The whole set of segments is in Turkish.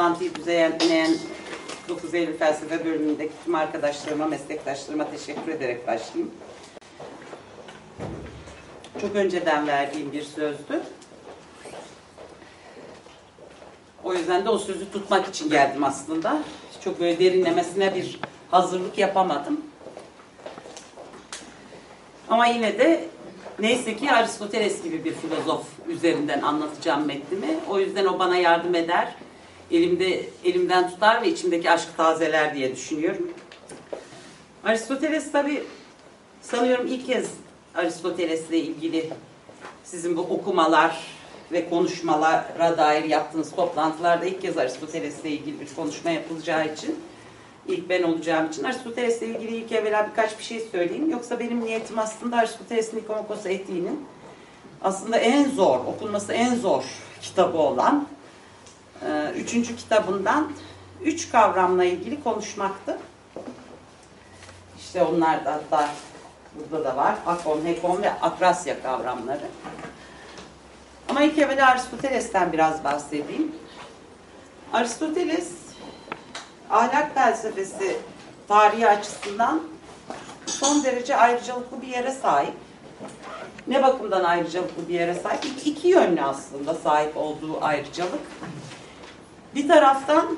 Toplantıyı düzenleyen 9 Eylül Felsefe bölümündeki tüm arkadaşlarıma, meslektaşlarıma teşekkür ederek başlayayım. Çok önceden verdiğim bir sözdü. O yüzden de o sözü tutmak için geldim aslında. Çok böyle derinlemesine bir hazırlık yapamadım. Ama yine de neyse ki Aristoteles gibi bir filozof üzerinden anlatacağım metnimi. O yüzden o bana yardım eder. Elimde elimden tutar ve içimdeki aşkı tazeler diye düşünüyorum. Aristoteles tabi sanıyorum ilk kez Aristoteles'le ilgili sizin bu okumalar ve konuşmalara dair yaptığınız toplantılarda ilk kez Aristoteles'le ilgili bir konuşma yapılacağı için ilk ben olacağım için Aristoteles'le ilgili ilk evvela birkaç bir şey söyleyeyim. Yoksa benim niyetim aslında Aristoteles'in Nikomakos Etiği'nin aslında en zor, okunması en zor kitabı olan üçüncü kitabından üç kavramla ilgili konuşmaktı. İşte onlar da hatta burada da var. Akon, Hekon ve Akrasya kavramları. Ama ilk evvela Aristoteles'ten biraz bahsedeyim. Aristoteles ahlak felsefesi tarihi açısından son derece ayrıcalıklı bir yere sahip. Ne bakımdan ayrıcalıklı bir yere sahip? İki, iki yönlü aslında sahip olduğu ayrıcalık. Bir taraftan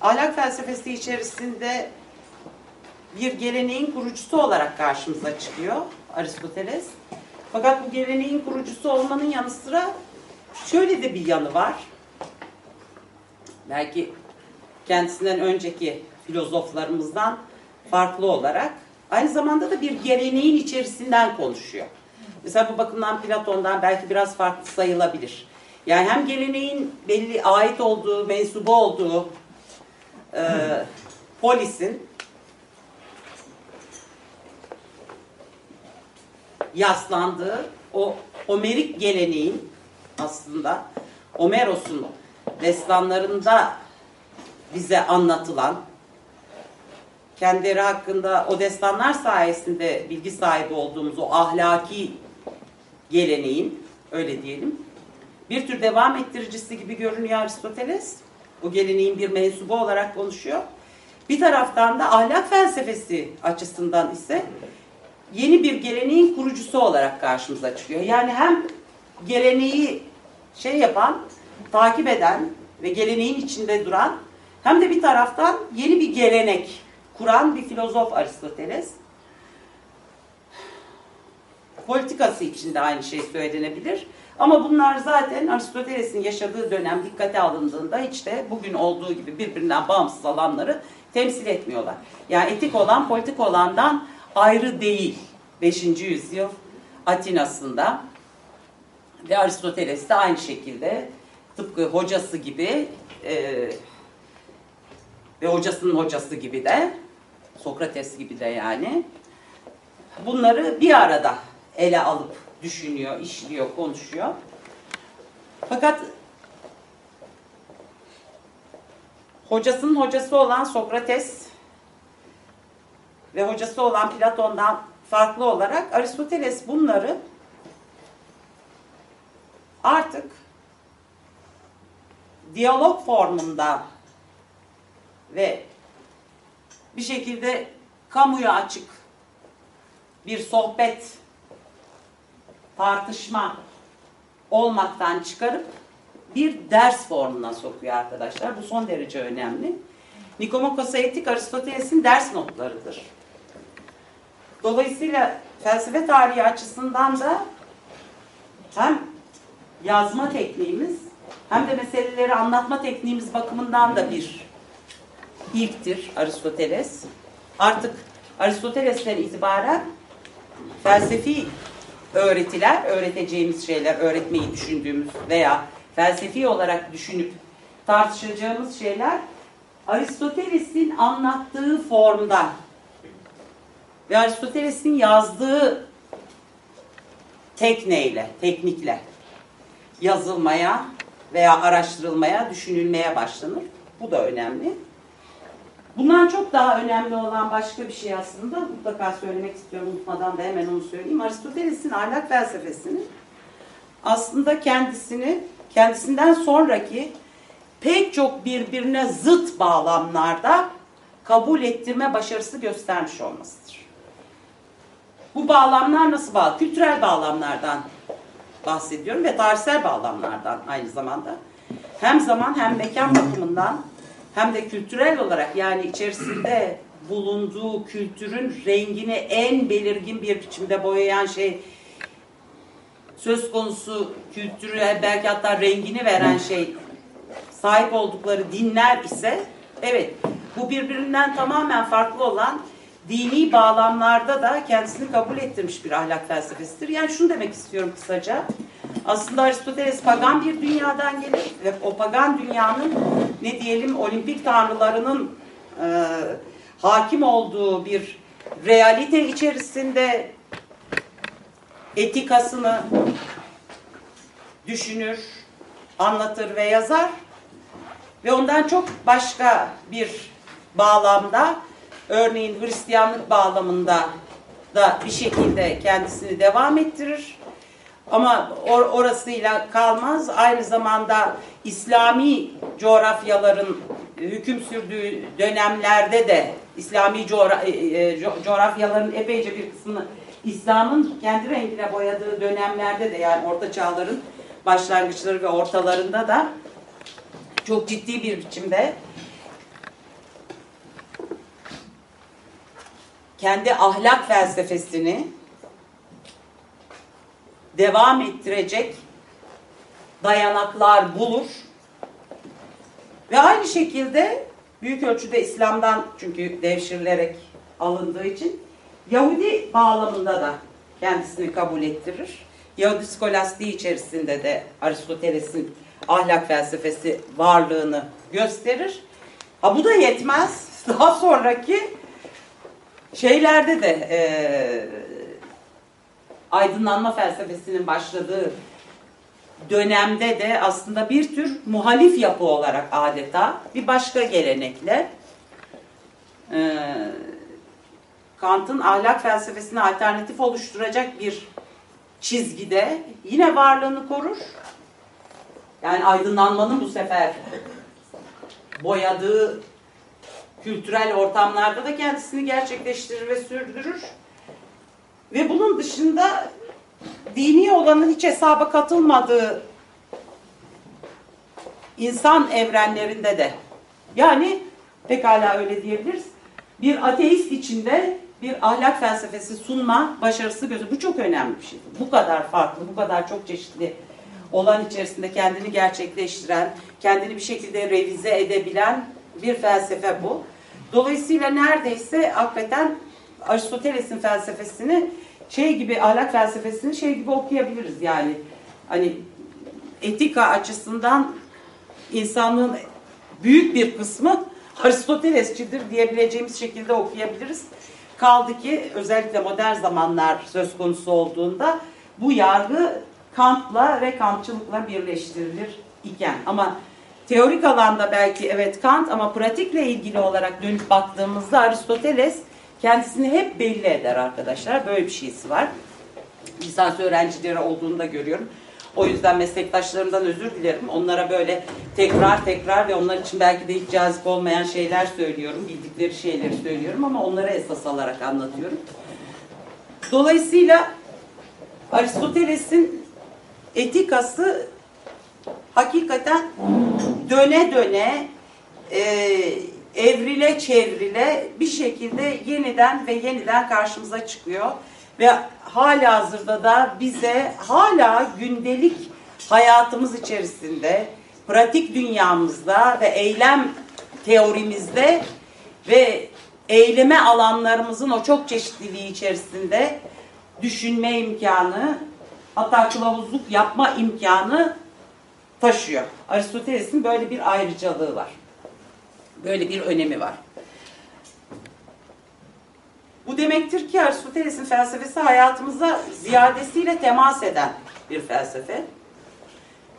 ahlak felsefesi içerisinde bir geleneğin kurucusu olarak karşımıza çıkıyor Aristoteles. Fakat bu geleneğin kurucusu olmanın yanı sıra şöyle de bir yanı var. Belki kendisinden önceki filozoflarımızdan farklı olarak aynı zamanda da bir geleneğin içerisinden konuşuyor. Mesela bu bakımdan Platon'dan belki biraz farklı sayılabilir. Yani hem geleneğin belli ait olduğu, mensubu olduğu e, polisin yaslandığı o Homerik geleneğin aslında Homeros'un destanlarında bize anlatılan kendileri hakkında o destanlar sayesinde bilgi sahibi olduğumuz o ahlaki geleneğin öyle diyelim bir tür devam ettiricisi gibi görünüyor Aristoteles. O geleneğin bir mensubu olarak konuşuyor. Bir taraftan da ahlak felsefesi açısından ise yeni bir geleneğin kurucusu olarak karşımıza çıkıyor. Yani hem geleneği şey yapan, takip eden ve geleneğin içinde duran hem de bir taraftan yeni bir gelenek kuran bir filozof Aristoteles. Politikası için de aynı şey söylenebilir. Ama bunlar zaten Aristoteles'in yaşadığı dönem dikkate alındığında hiç de bugün olduğu gibi birbirinden bağımsız alanları temsil etmiyorlar. Yani etik olan politik olandan ayrı değil. 5. yüzyıl Atina'sında ve Aristoteles de aynı şekilde tıpkı hocası gibi e, ve hocasının hocası gibi de Sokrates gibi de yani bunları bir arada ele alıp düşünüyor, işliyor, konuşuyor. Fakat hocasının hocası olan Sokrates ve hocası olan Platon'dan farklı olarak Aristoteles bunları artık diyalog formunda ve bir şekilde kamuya açık bir sohbet, tartışma olmaktan çıkarıp bir ders formuna sokuyor arkadaşlar. Bu son derece önemli. Nikomakos Etik Aristoteles'in ders notlarıdır. Dolayısıyla felsefe tarihi açısından da hem yazma tekniğimiz hem de meseleleri anlatma tekniğimiz bakımından da bir ilktir Aristoteles. Artık Aristoteles'ten itibaren felsefi öğretiler, öğreteceğimiz şeyler, öğretmeyi düşündüğümüz veya felsefi olarak düşünüp tartışacağımız şeyler Aristoteles'in anlattığı formda ve Aristoteles'in yazdığı tekneyle, teknikle yazılmaya veya araştırılmaya, düşünülmeye başlanır. Bu da önemli. Bundan çok daha önemli olan başka bir şey aslında mutlaka söylemek istiyorum unutmadan da hemen onu söyleyeyim. Aristoteles'in ahlak felsefesinin aslında kendisini kendisinden sonraki pek çok birbirine zıt bağlamlarda kabul ettirme başarısı göstermiş olmasıdır. Bu bağlamlar nasıl bağlı? Kültürel bağlamlardan bahsediyorum ve tarihsel bağlamlardan aynı zamanda. Hem zaman hem mekan bakımından hem de kültürel olarak yani içerisinde bulunduğu kültürün rengini en belirgin bir biçimde boyayan şey söz konusu kültürü belki hatta rengini veren şey sahip oldukları dinler ise evet bu birbirinden tamamen farklı olan dini bağlamlarda da kendisini kabul ettirmiş bir ahlak felsefesidir. Yani şunu demek istiyorum kısaca. Aslında Aristoteles pagan bir dünyadan gelir ve o pagan dünyanın ne diyelim olimpik tanrılarının e, hakim olduğu bir realite içerisinde etikasını düşünür, anlatır ve yazar ve ondan çok başka bir bağlamda örneğin Hristiyanlık bağlamında da bir şekilde kendisini devam ettirir. Ama or orasıyla kalmaz. Aynı zamanda İslami coğrafyaların hüküm sürdüğü dönemlerde de İslami coğra e, e coğrafyaların epeyce bir kısmını İslam'ın kendi rengine boyadığı dönemlerde de yani orta çağların başlangıçları ve ortalarında da çok ciddi bir biçimde kendi ahlak felsefesini devam ettirecek dayanaklar bulur. Ve aynı şekilde büyük ölçüde İslam'dan çünkü devşirilerek alındığı için Yahudi bağlamında da kendisini kabul ettirir. Yahudi skolastiği içerisinde de Aristoteles'in ahlak felsefesi varlığını gösterir. Ha bu da yetmez. Daha sonraki şeylerde de e, aydınlanma felsefesinin başladığı dönemde de aslında bir tür muhalif yapı olarak adeta bir başka gelenekle e, Kant'ın ahlak felsefesine alternatif oluşturacak bir çizgide yine varlığını korur. Yani aydınlanmanın bu sefer boyadığı kültürel ortamlarda da kendisini gerçekleştirir ve sürdürür. Ve bunun dışında dini olanın hiç hesaba katılmadığı insan evrenlerinde de yani pekala öyle diyebiliriz. Bir ateist içinde bir ahlak felsefesi sunma başarısı gözü. Bu çok önemli bir şey. Bu kadar farklı, bu kadar çok çeşitli olan içerisinde kendini gerçekleştiren, kendini bir şekilde revize edebilen bir felsefe bu. Dolayısıyla neredeyse hakikaten Aristoteles'in felsefesini şey gibi ahlak felsefesini şey gibi okuyabiliriz yani. Hani etika açısından insanlığın büyük bir kısmı Aristotelesçidir diyebileceğimiz şekilde okuyabiliriz. Kaldı ki özellikle modern zamanlar söz konusu olduğunda bu yargı Kant'la ve Kantçılıkla birleştirilir iken ama teorik alanda belki evet Kant ama pratikle ilgili olarak dönüp baktığımızda Aristoteles kendisini hep belli eder arkadaşlar. Böyle bir şeysi var. Lisans öğrencileri olduğunu da görüyorum. O yüzden meslektaşlarımdan özür dilerim. Onlara böyle tekrar tekrar ve onlar için belki de hiç cazip olmayan şeyler söylüyorum. Bildikleri şeyleri söylüyorum ama onlara esas alarak anlatıyorum. Dolayısıyla Aristoteles'in etikası hakikaten döne döne e, evrile çevrile bir şekilde yeniden ve yeniden karşımıza çıkıyor. Ve hala hazırda da bize hala gündelik hayatımız içerisinde, pratik dünyamızda ve eylem teorimizde ve eyleme alanlarımızın o çok çeşitliliği içerisinde düşünme imkanı, hatta kılavuzluk yapma imkanı taşıyor. Aristoteles'in böyle bir ayrıcalığı var. Böyle bir önemi var. Bu demektir ki Aristoteles'in felsefesi hayatımıza ziyadesiyle temas eden bir felsefe.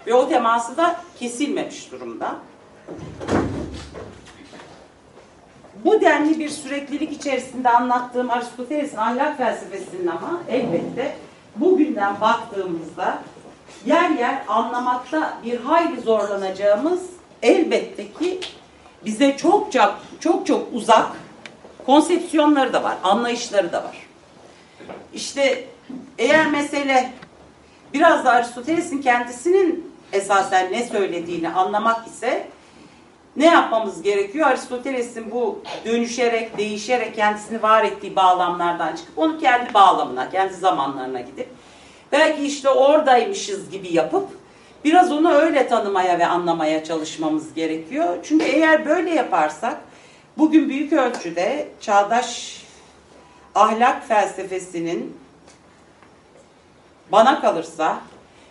Ve o teması da kesilmemiş durumda. Bu denli bir süreklilik içerisinde anlattığım Aristoteles'in ahlak felsefesinin ama elbette bugünden baktığımızda yer yer anlamakta bir hayli zorlanacağımız elbette ki bize çok çok çok çok uzak konsepsiyonları da var, anlayışları da var. İşte eğer mesele biraz da Aristoteles'in kendisinin esasen ne söylediğini anlamak ise ne yapmamız gerekiyor? Aristoteles'in bu dönüşerek, değişerek kendisini var ettiği bağlamlardan çıkıp onu kendi bağlamına, kendi zamanlarına gidip belki işte oradaymışız gibi yapıp biraz onu öyle tanımaya ve anlamaya çalışmamız gerekiyor. Çünkü eğer böyle yaparsak bugün büyük ölçüde çağdaş ahlak felsefesinin bana kalırsa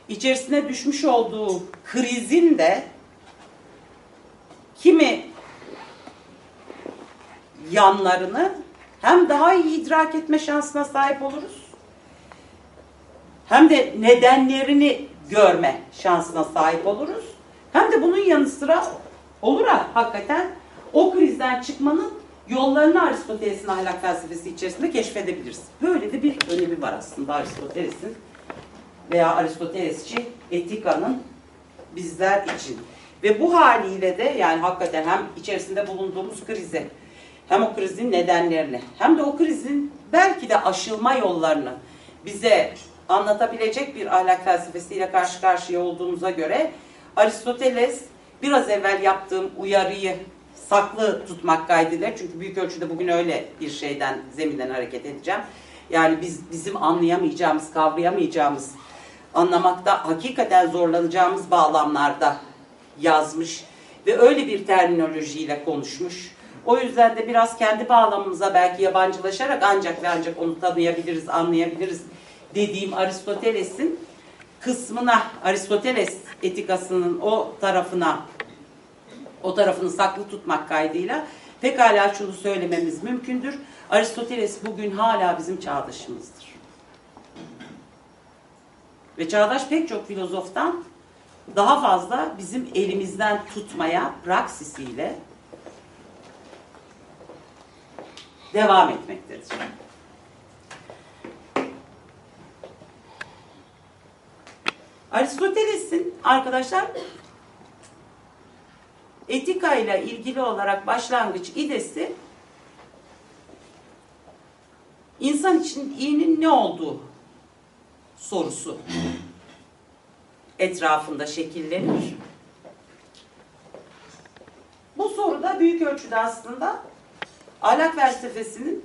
içerisine düşmüş olduğu krizin de kimi yanlarını hem daha iyi idrak etme şansına sahip oluruz hem de nedenlerini görme şansına sahip oluruz. Hem de bunun yanı sıra olur ha hakikaten o krizden çıkmanın yollarını Aristoteles'in ahlak felsefesi içerisinde keşfedebiliriz. Böyle de bir önemi var aslında Aristoteles'in veya Aristotelesçi etikanın bizler için. Ve bu haliyle de yani hakikaten hem içerisinde bulunduğumuz krize hem o krizin nedenlerini hem de o krizin belki de aşılma yollarını bize anlatabilecek bir ahlak felsefesiyle karşı karşıya olduğumuza göre Aristoteles biraz evvel yaptığım uyarıyı saklı tutmak kaydıyla çünkü büyük ölçüde bugün öyle bir şeyden zeminden hareket edeceğim. Yani biz bizim anlayamayacağımız, kavrayamayacağımız, anlamakta hakikaten zorlanacağımız bağlamlarda yazmış ve öyle bir terminolojiyle konuşmuş. O yüzden de biraz kendi bağlamımıza belki yabancılaşarak ancak ve ancak onu tanıyabiliriz, anlayabiliriz dediğim Aristoteles'in kısmına, Aristoteles etikasının o tarafına, o tarafını saklı tutmak kaydıyla pekala şunu söylememiz mümkündür. Aristoteles bugün hala bizim çağdaşımızdır. Ve çağdaş pek çok filozoftan daha fazla bizim elimizden tutmaya praksisiyle devam etmektedir. Aristoteles'in arkadaşlar etika ile ilgili olarak başlangıç idesi insan için iyinin ne olduğu sorusu etrafında şekillenir. Bu soruda büyük ölçüde aslında ahlak felsefesinin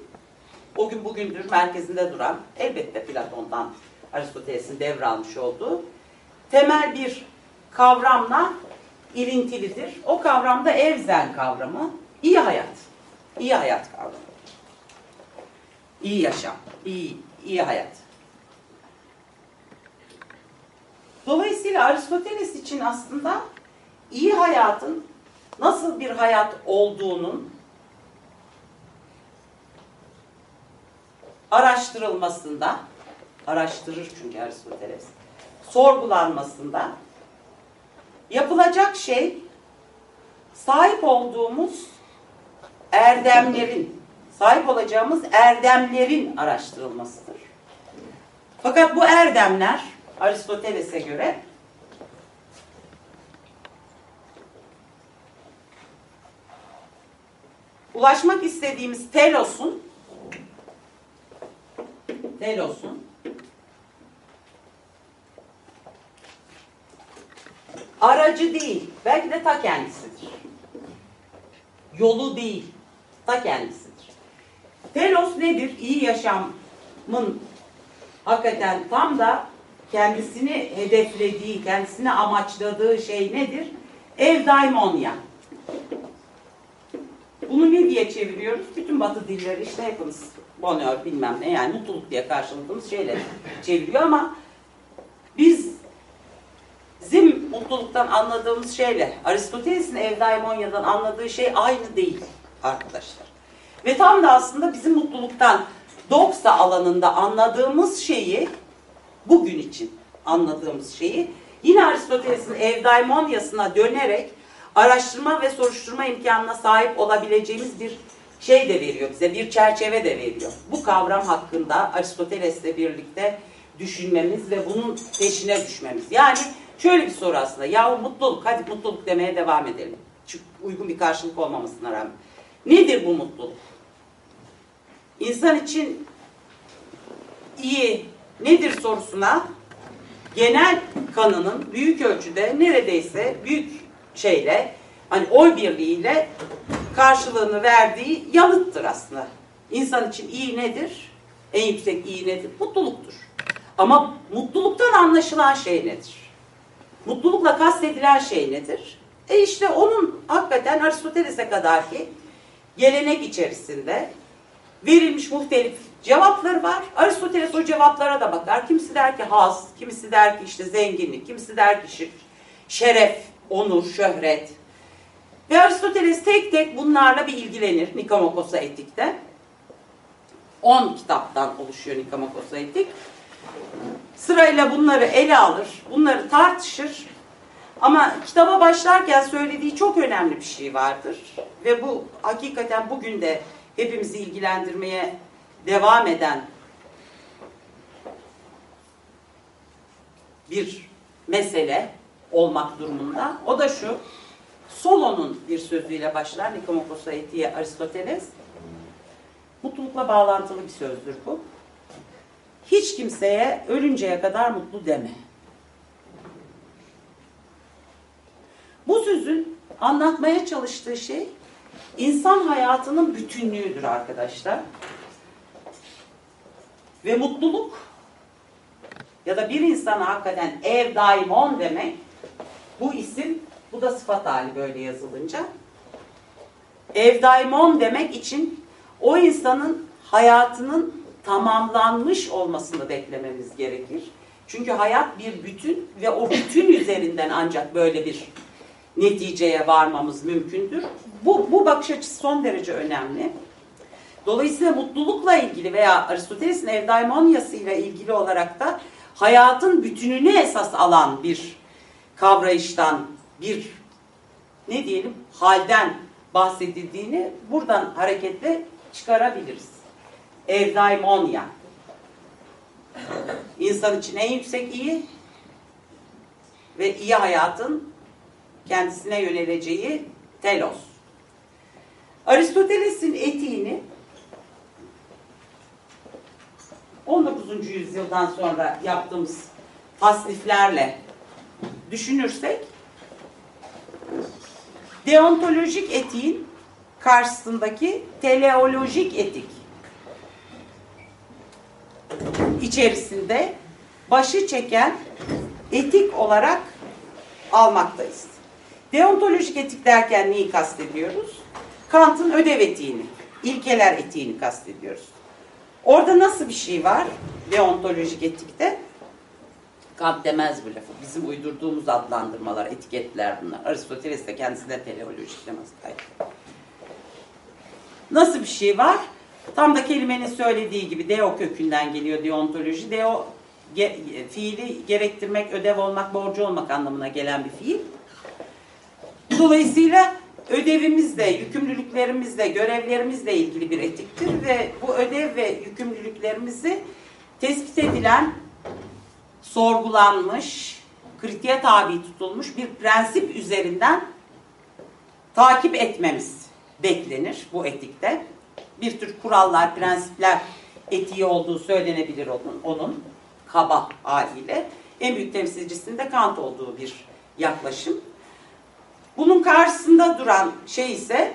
o gün bugündür merkezinde duran elbette Platon'dan Aristoteles'in devralmış olduğu temel bir kavramla ilintilidir. O kavramda evzen kavramı, iyi hayat. İyi hayat kavramı. İyi yaşam, iyi, iyi hayat. Dolayısıyla Aristoteles için aslında iyi hayatın nasıl bir hayat olduğunun araştırılmasında, araştırır çünkü Aristoteles, sorgulanmasında yapılacak şey sahip olduğumuz erdemlerin, sahip olacağımız erdemlerin araştırılmasıdır. Fakat bu erdemler Aristoteles'e göre ulaşmak istediğimiz telosun telosun aracı değil, belki de ta kendisidir. Yolu değil, ta kendisidir. Telos nedir? İyi yaşamın hakikaten tam da kendisini hedeflediği, kendisini amaçladığı şey nedir? Evdaimonia. Bunu ne diye çeviriyoruz? Bütün batı dilleri işte hepimiz bonheur bilmem ne yani mutluluk diye karşıladığımız şeyler çeviriyor ama biz bizim mutluluktan anladığımız şeyle Aristoteles'in evdaimonia'dan anladığı şey aynı değil arkadaşlar. Ve tam da aslında bizim mutluluktan doksa alanında anladığımız şeyi bugün için anladığımız şeyi yine Aristoteles'in evdaimoniasına dönerek araştırma ve soruşturma imkanına sahip olabileceğimiz bir şey de veriyor bize, bir çerçeve de veriyor. Bu kavram hakkında Aristoteles'le birlikte düşünmemiz ve bunun peşine düşmemiz. Yani şöyle bir soru aslında. Ya mutluluk, hadi mutluluk demeye devam edelim. Çünkü uygun bir karşılık olmamasına rağmen. Nedir bu mutluluk? İnsan için iyi nedir sorusuna genel kanının büyük ölçüde neredeyse büyük şeyle hani oy birliğiyle karşılığını verdiği yanıttır aslında. İnsan için iyi nedir? En yüksek iyi nedir? Mutluluktur. Ama mutluluktan anlaşılan şey nedir? Mutlulukla kastedilen şey nedir? E işte onun hakikaten Aristoteles'e kadar ki gelenek içerisinde verilmiş muhtelif cevapları var. Aristoteles o cevaplara da bakar. Kimisi der ki haz, kimisi der ki işte zenginlik, kimisi der ki şeref, onur, şöhret. Ve Aristoteles tek tek bunlarla bir ilgilenir Nikomakos'a etikte. 10 kitaptan oluşuyor Nikomakos'a etik. Sırayla bunları ele alır, bunları tartışır. Ama kitaba başlarken söylediği çok önemli bir şey vardır. Ve bu hakikaten bugün de hepimizi ilgilendirmeye devam eden bir mesele olmak durumunda. O da şu, Solon'un bir sözüyle başlar Nikomakos'a etiğe Aristoteles. Mutlulukla bağlantılı bir sözdür bu. Hiç kimseye ölünceye kadar mutlu deme. Bu sözün anlatmaya çalıştığı şey insan hayatının bütünlüğüdür arkadaşlar. Ve mutluluk ya da bir insana hakikaten ev daimon demek bu isim bu da sıfat hali böyle yazılınca ev daimon demek için o insanın hayatının tamamlanmış olmasını beklememiz gerekir. Çünkü hayat bir bütün ve o bütün üzerinden ancak böyle bir neticeye varmamız mümkündür. Bu, bu bakış açısı son derece önemli. Dolayısıyla mutlulukla ilgili veya Aristoteles'in evdaimonyası ile ilgili olarak da hayatın bütününü esas alan bir kavrayıştan, bir ne diyelim halden bahsedildiğini buradan hareketle çıkarabiliriz. Evdaimonya. İnsan için en yüksek iyi ve iyi hayatın kendisine yöneleceği telos. Aristoteles'in etiğini 19. yüzyıldan sonra yaptığımız tasniflerle düşünürsek deontolojik etiğin karşısındaki teleolojik etik içerisinde başı çeken etik olarak almaktayız. Deontolojik etik derken neyi kastediyoruz? Kant'ın ödev etiğini, ilkeler etiğini kastediyoruz. Orada nasıl bir şey var deontolojik etikte? Kant demez bu lafı. Bizim uydurduğumuz adlandırmalar, etiketler bunlar. Aristoteles de kendisine teleolojik demez. Nasıl bir şey var? Tam da kelimenin söylediği gibi deo kökünden geliyor deontoloji. Deo ge, fiili gerektirmek, ödev olmak, borcu olmak anlamına gelen bir fiil. Dolayısıyla ödevimizle, yükümlülüklerimizle, görevlerimizle ilgili bir etiktir ve bu ödev ve yükümlülüklerimizi tespit edilen, sorgulanmış, kritiğe tabi tutulmuş bir prensip üzerinden takip etmemiz beklenir bu etikte. Bir tür kurallar, prensipler etiği olduğu söylenebilir onun, onun kaba haliyle. En büyük temsilcisinde Kant olduğu bir yaklaşım. Bunun karşısında duran şey ise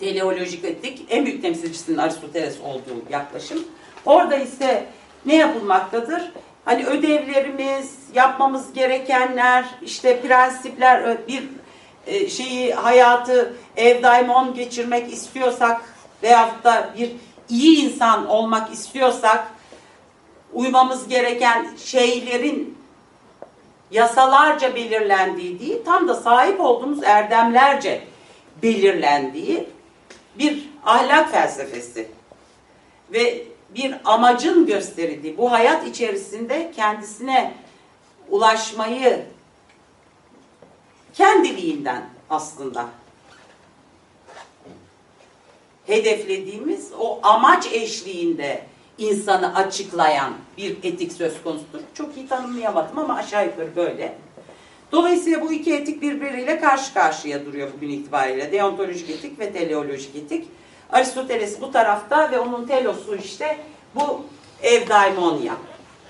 teleolojik etik en büyük temsilcisinin Aristoteles olduğu yaklaşım. Orada ise ne yapılmaktadır? Hani ödevlerimiz, yapmamız gerekenler, işte prensipler, bir e, şeyi hayatı evdaimon geçirmek istiyorsak veyahut da bir iyi insan olmak istiyorsak uymamız gereken şeylerin yasalarca belirlendiği değil, tam da sahip olduğumuz erdemlerce belirlendiği bir ahlak felsefesi ve bir amacın gösterildiği bu hayat içerisinde kendisine ulaşmayı kendiliğinden aslında hedeflediğimiz o amaç eşliğinde insanı açıklayan bir etik söz konusudur. Çok iyi tanımlayamadım ama aşağı yukarı böyle. Dolayısıyla bu iki etik birbiriyle karşı karşıya duruyor bugün itibariyle. Deontolojik etik ve teleolojik etik. Aristoteles bu tarafta ve onun telosu işte bu evdaimonia.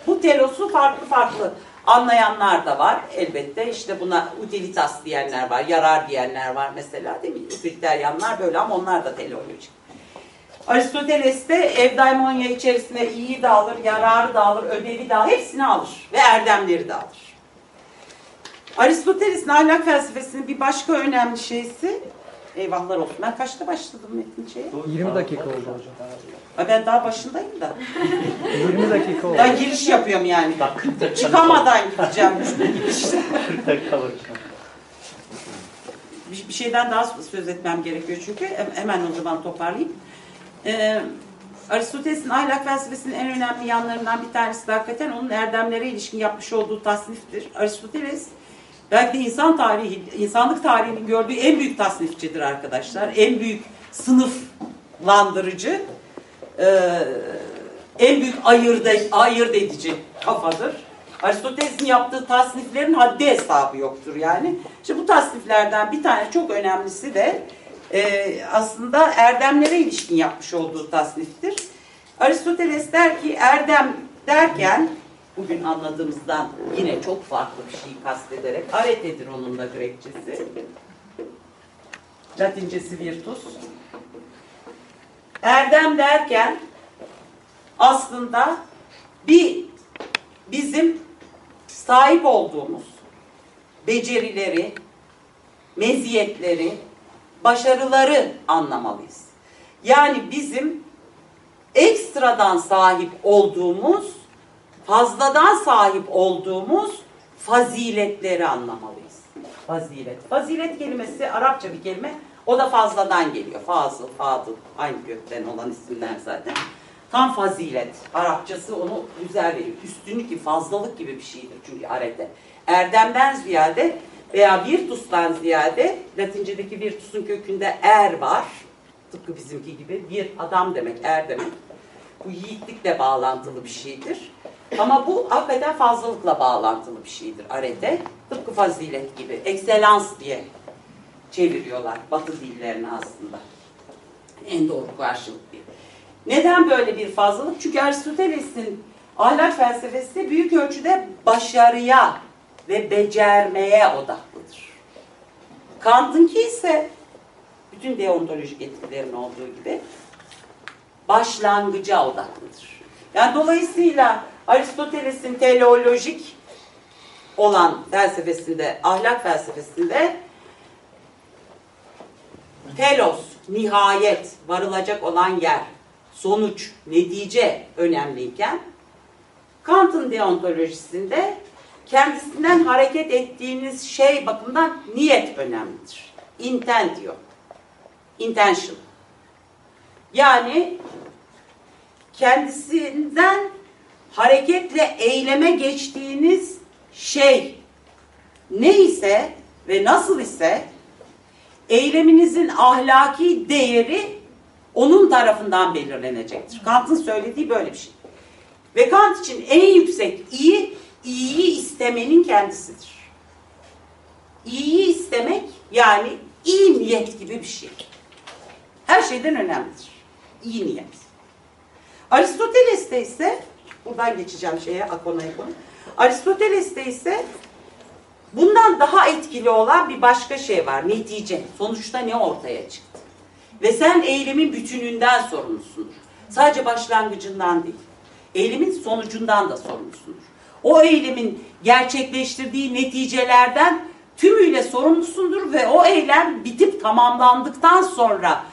Bu telosu farklı farklı anlayanlar da var elbette. İşte buna utilitas diyenler var, yarar diyenler var mesela değil mi? Utiliteryanlar böyle ama onlar da teleolojik. Aristoteles de evdaimonya içerisine iyi de alır, yararı da alır, ödevi de alır, hepsini alır ve erdemleri de alır. Aristoteles'in ahlak felsefesinin bir başka önemli şeysi Eyvahlar olsun. Ben kaçta başladım Metin şeye? 20 dakika oldu hocam. Ha, ben daha başındayım da. 20 dakika oldu. Ben giriş yapıyorum yani. Bak 40 dakika. Çıkamadan gideceğim işte. 40 dakika var şu an. Bir, bir şeyden daha söz etmem gerekiyor çünkü. Hem- Hemen o zaman toparlayayım. Ee, Aristoteles'in ahlak felsefesinin en önemli yanlarından bir tanesi de hakikaten onun erdemlere ilişkin yapmış olduğu tasniftir. Aristoteles belki de insan tarihi, insanlık tarihinin gördüğü en büyük tasnifçidir arkadaşlar. En büyük sınıflandırıcı, ee, en büyük ayırt, ayırt edici kafadır. Aristoteles'in yaptığı tasniflerin haddi hesabı yoktur yani. İşte bu tasniflerden bir tane çok önemlisi de e, aslında erdemlere ilişkin yapmış olduğu tasniftir. Aristoteles der ki erdem derken bugün anladığımızdan yine çok farklı bir şey kastederek aretedir onun da Grekçesi. Latincesi virtus. Erdem derken aslında bir bizim sahip olduğumuz becerileri, meziyetleri, başarıları anlamalıyız. Yani bizim ekstradan sahip olduğumuz, fazladan sahip olduğumuz faziletleri anlamalıyız. Fazilet. Fazilet kelimesi Arapça bir kelime. O da fazladan geliyor. Fazıl, fadıl. Aynı kökten olan isimler zaten. Tam fazilet. Arapçası onu güzel veriyor. Üstünlük gibi, fazlalık gibi bir şeydir çünkü arete. Erdemden ziyade veya virtustan ziyade Latincedeki virtusun kökünde er var. Tıpkı bizimki gibi bir adam demek, er demek. Bu yiğitlikle bağlantılı bir şeydir. Ama bu hakikaten fazlalıkla bağlantılı bir şeydir arete. Tıpkı fazilet gibi. Ekselans diye çeviriyorlar batı dillerine aslında. En doğru karşılık bir. Neden böyle bir fazlalık? Çünkü Aristoteles'in ahlak felsefesi büyük ölçüde başarıya ve becermeye odaklıdır. Kant'ınki ise bütün deontolojik etiklerin olduğu gibi başlangıca odaklıdır. Yani dolayısıyla Aristoteles'in teleolojik olan felsefesinde, ahlak felsefesinde telos, nihayet, varılacak olan yer, sonuç, netice önemliyken Kant'ın deontolojisinde kendisinden hareket ettiğiniz şey bakımından niyet önemlidir. Intentio. Intention. Yani kendisinden hareketle eyleme geçtiğiniz şey ne ise ve nasıl ise eyleminizin ahlaki değeri onun tarafından belirlenecektir. Kant'ın söylediği böyle bir şey. Ve Kant için en yüksek iyi, iyiyi istemenin kendisidir. İyiyi istemek yani iyi niyet gibi bir şey. Her şeyden önemlidir. İyi niyet. Aristoteles'te ise, buradan geçeceğim şeye, akonaya konu. Aristoteles'te ise bundan daha etkili olan bir başka şey var. Netice. Sonuçta ne ortaya çıktı? Ve sen eylemin bütününden sorumlusundur. Sadece başlangıcından değil. Eylemin sonucundan da sorumlusundur. O eylemin gerçekleştirdiği neticelerden tümüyle sorumlusundur ve o eylem bitip tamamlandıktan sonra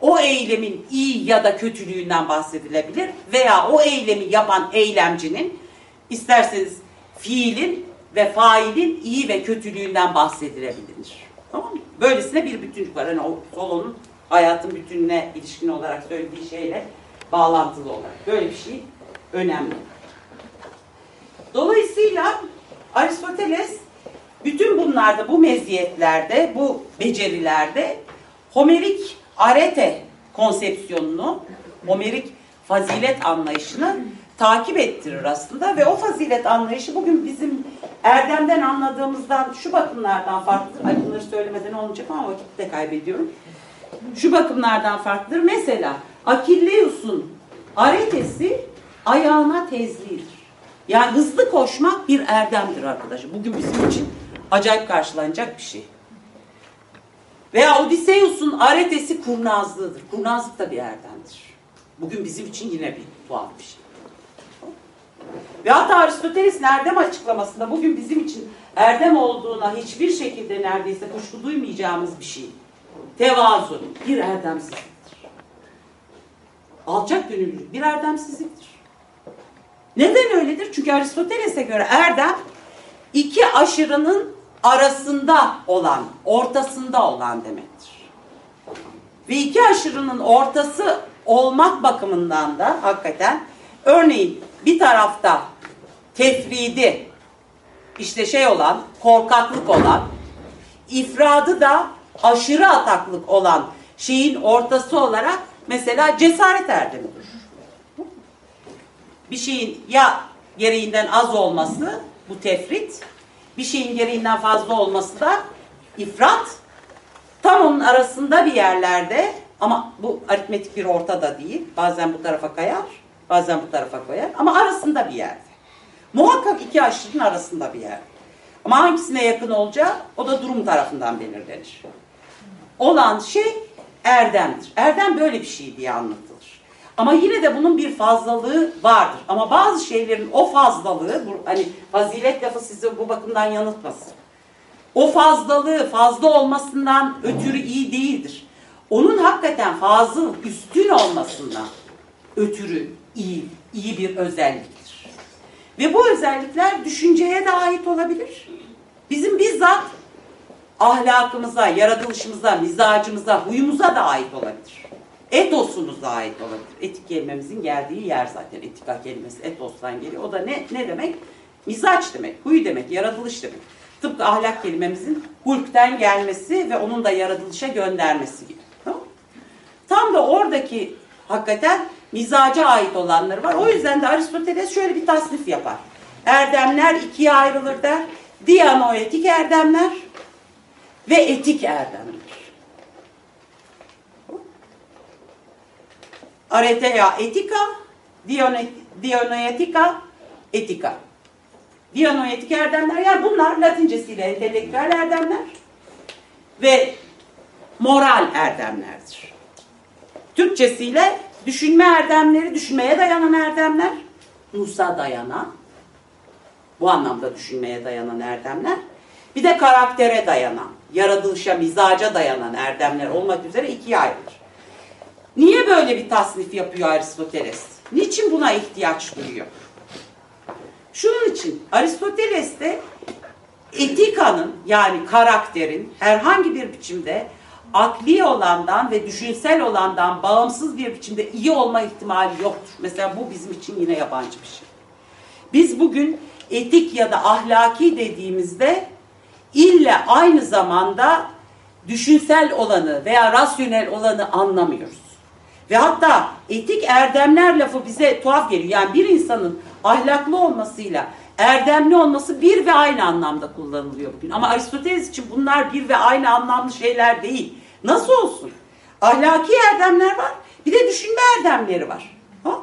o eylemin iyi ya da kötülüğünden bahsedilebilir veya o eylemi yapan eylemcinin isterseniz fiilin ve failin iyi ve kötülüğünden bahsedilebilir. Tamam mı? Böylesine bir bütünlük var. Hani o Solon'un hayatın bütününe ilişkin olarak söylediği şeyle bağlantılı olarak. Böyle bir şey önemli. Dolayısıyla Aristoteles bütün bunlarda, bu meziyetlerde, bu becerilerde Homerik arete konsepsiyonunu, Homerik fazilet anlayışını takip ettirir aslında ve o fazilet anlayışı bugün bizim erdemden anladığımızdan şu bakımlardan farklıdır. Ay bunları söylemeden olmayacak ama vakit de kaybediyorum. Şu bakımlardan farklıdır. Mesela Akilleus'un aretesi ayağına tezlidir. Yani hızlı koşmak bir erdemdir arkadaşlar. Bugün bizim için acayip karşılanacak bir şey. Veya Odysseus'un aretesi kurnazlığıdır. Kurnazlık da bir erdemdir. Bugün bizim için yine bir tuhaf bir şey. Ve hatta Aristoteles'in erdem açıklamasında bugün bizim için erdem olduğuna hiçbir şekilde neredeyse kuşku duymayacağımız bir şey. Tevazu bir erdemsizliktir. Alçak gönüllülük bir erdemsizliktir. Neden öyledir? Çünkü Aristoteles'e göre erdem iki aşırının arasında olan, ortasında olan demektir. Ve iki aşırının ortası olmak bakımından da hakikaten örneğin bir tarafta tefridi işte şey olan, korkaklık olan, ifradı da aşırı ataklık olan şeyin ortası olarak mesela cesaret erdemi. Bir şeyin ya gereğinden az olması bu tefrit, bir şeyin gereğinden fazla olması da ifrat. Tam onun arasında bir yerlerde ama bu aritmetik bir ortada değil. Bazen bu tarafa kayar, bazen bu tarafa koyar ama arasında bir yerde. Muhakkak iki aşırının arasında bir yer. Ama hangisine yakın olacağı o da durum tarafından belirlenir. Olan şey erdemdir. Erdem böyle bir şey diye anlatılır. Ama yine de bunun bir fazlalığı vardır. Ama bazı şeylerin o fazlalığı, hani fazilet lafı sizi bu bakımdan yanıltmasın. O fazlalığı fazla olmasından ötürü iyi değildir. Onun hakikaten fazıl, üstün olmasından ötürü iyi, iyi bir özelliktir. Ve bu özellikler düşünceye de ait olabilir. Bizim bizzat ahlakımıza, yaratılışımıza, mizacımıza, huyumuza da ait olabilir. Etosumuza ait olabilir. Etik kelimemizin geldiği yer zaten. Etika kelimesi etostan geliyor. O da ne, ne demek? Mizaç demek, huy demek, yaratılış demek. Tıpkı ahlak kelimemizin hulkten gelmesi ve onun da yaratılışa göndermesi gibi. Tam da oradaki hakikaten mizaca ait olanları var. O yüzden de Aristoteles şöyle bir tasnif yapar. Erdemler ikiye ayrılır der. Dianoetik erdemler ve etik erdemler. Areteia etika, dianoetika etika. Dianoetik erdemler yani bunlar latincesiyle entelektüel erdemler ve moral erdemlerdir. Türkçesiyle düşünme erdemleri, düşünmeye dayanan erdemler, nusa dayanan, bu anlamda düşünmeye dayanan erdemler, bir de karaktere dayanan, yaratılışa, mizaca dayanan erdemler olmak üzere ikiye ayrılır. Niye böyle bir tasnif yapıyor Aristoteles? Niçin buna ihtiyaç duyuyor? Şunun için Aristoteles de etikanın yani karakterin herhangi bir biçimde akli olandan ve düşünsel olandan bağımsız bir biçimde iyi olma ihtimali yoktur. Mesela bu bizim için yine yabancı bir şey. Biz bugün etik ya da ahlaki dediğimizde ille aynı zamanda düşünsel olanı veya rasyonel olanı anlamıyoruz. Ve hatta etik erdemler lafı bize tuhaf geliyor. Yani bir insanın ahlaklı olmasıyla erdemli olması bir ve aynı anlamda kullanılıyor bugün. Ama Aristoteles için bunlar bir ve aynı anlamlı şeyler değil. Nasıl olsun? Ahlaki erdemler var, bir de düşünme erdemleri var. Ha?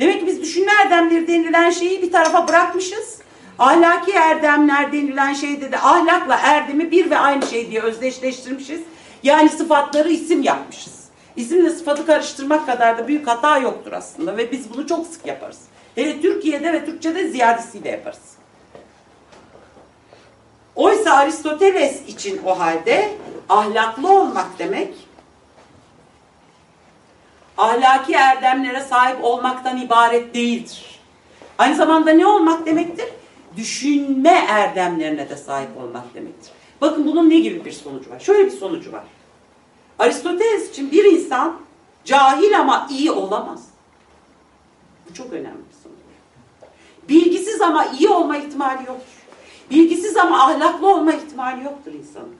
Demek ki biz düşünme erdemleri denilen şeyi bir tarafa bırakmışız. Ahlaki erdemler denilen şeyde de ahlakla erdemi bir ve aynı şey diye özdeşleştirmişiz. Yani sıfatları isim yapmışız. İsimle sıfatı karıştırmak kadar da büyük hata yoktur aslında ve biz bunu çok sık yaparız. Hele Türkiye'de ve Türkçe'de ziyadesiyle yaparız. Oysa Aristoteles için o halde ahlaklı olmak demek, ahlaki erdemlere sahip olmaktan ibaret değildir. Aynı zamanda ne olmak demektir? Düşünme erdemlerine de sahip olmak demektir. Bakın bunun ne gibi bir sonucu var? Şöyle bir sonucu var. Aristoteles için bir insan cahil ama iyi olamaz. Bu çok önemli bir sonuç. Bilgisiz ama iyi olma ihtimali yoktur. Bilgisiz ama ahlaklı olma ihtimali yoktur insanın.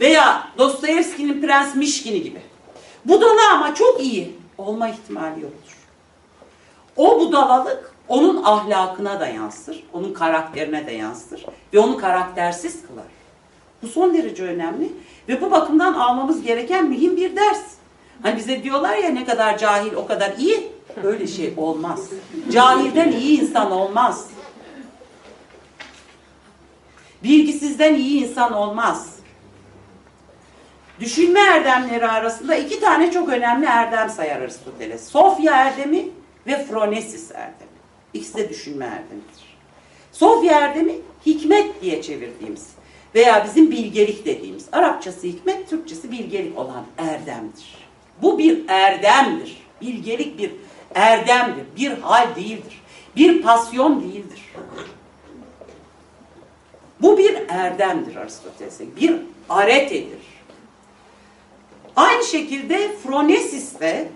Veya Dostoyevski'nin Prens Mişkin'i gibi. Budala ama çok iyi olma ihtimali yoktur. O budalalık onun ahlakına da yansır, onun karakterine de yansır ve onu karaktersiz kılar. Bu son derece önemli ve bu bakımdan almamız gereken mühim bir ders. Hani bize diyorlar ya ne kadar cahil o kadar iyi. Öyle şey olmaz. Cahilden iyi insan olmaz. Bilgisizden iyi insan olmaz. Düşünme erdemleri arasında iki tane çok önemli erdem sayar Aristoteles. Sofya erdemi ve Phronesis erdemi. İkisi de düşünme erdemidir. Sofya erdemi hikmet diye çevirdiğimiz veya bizim bilgelik dediğimiz. Arapçası hikmet, Türkçesi bilgelik olan erdemdir. Bu bir erdemdir. Bilgelik bir erdemdir. Bir hal değildir. Bir pasyon değildir. Bu bir erdemdir Aristoteles'e. Bir aretedir. Aynı şekilde Phronesis de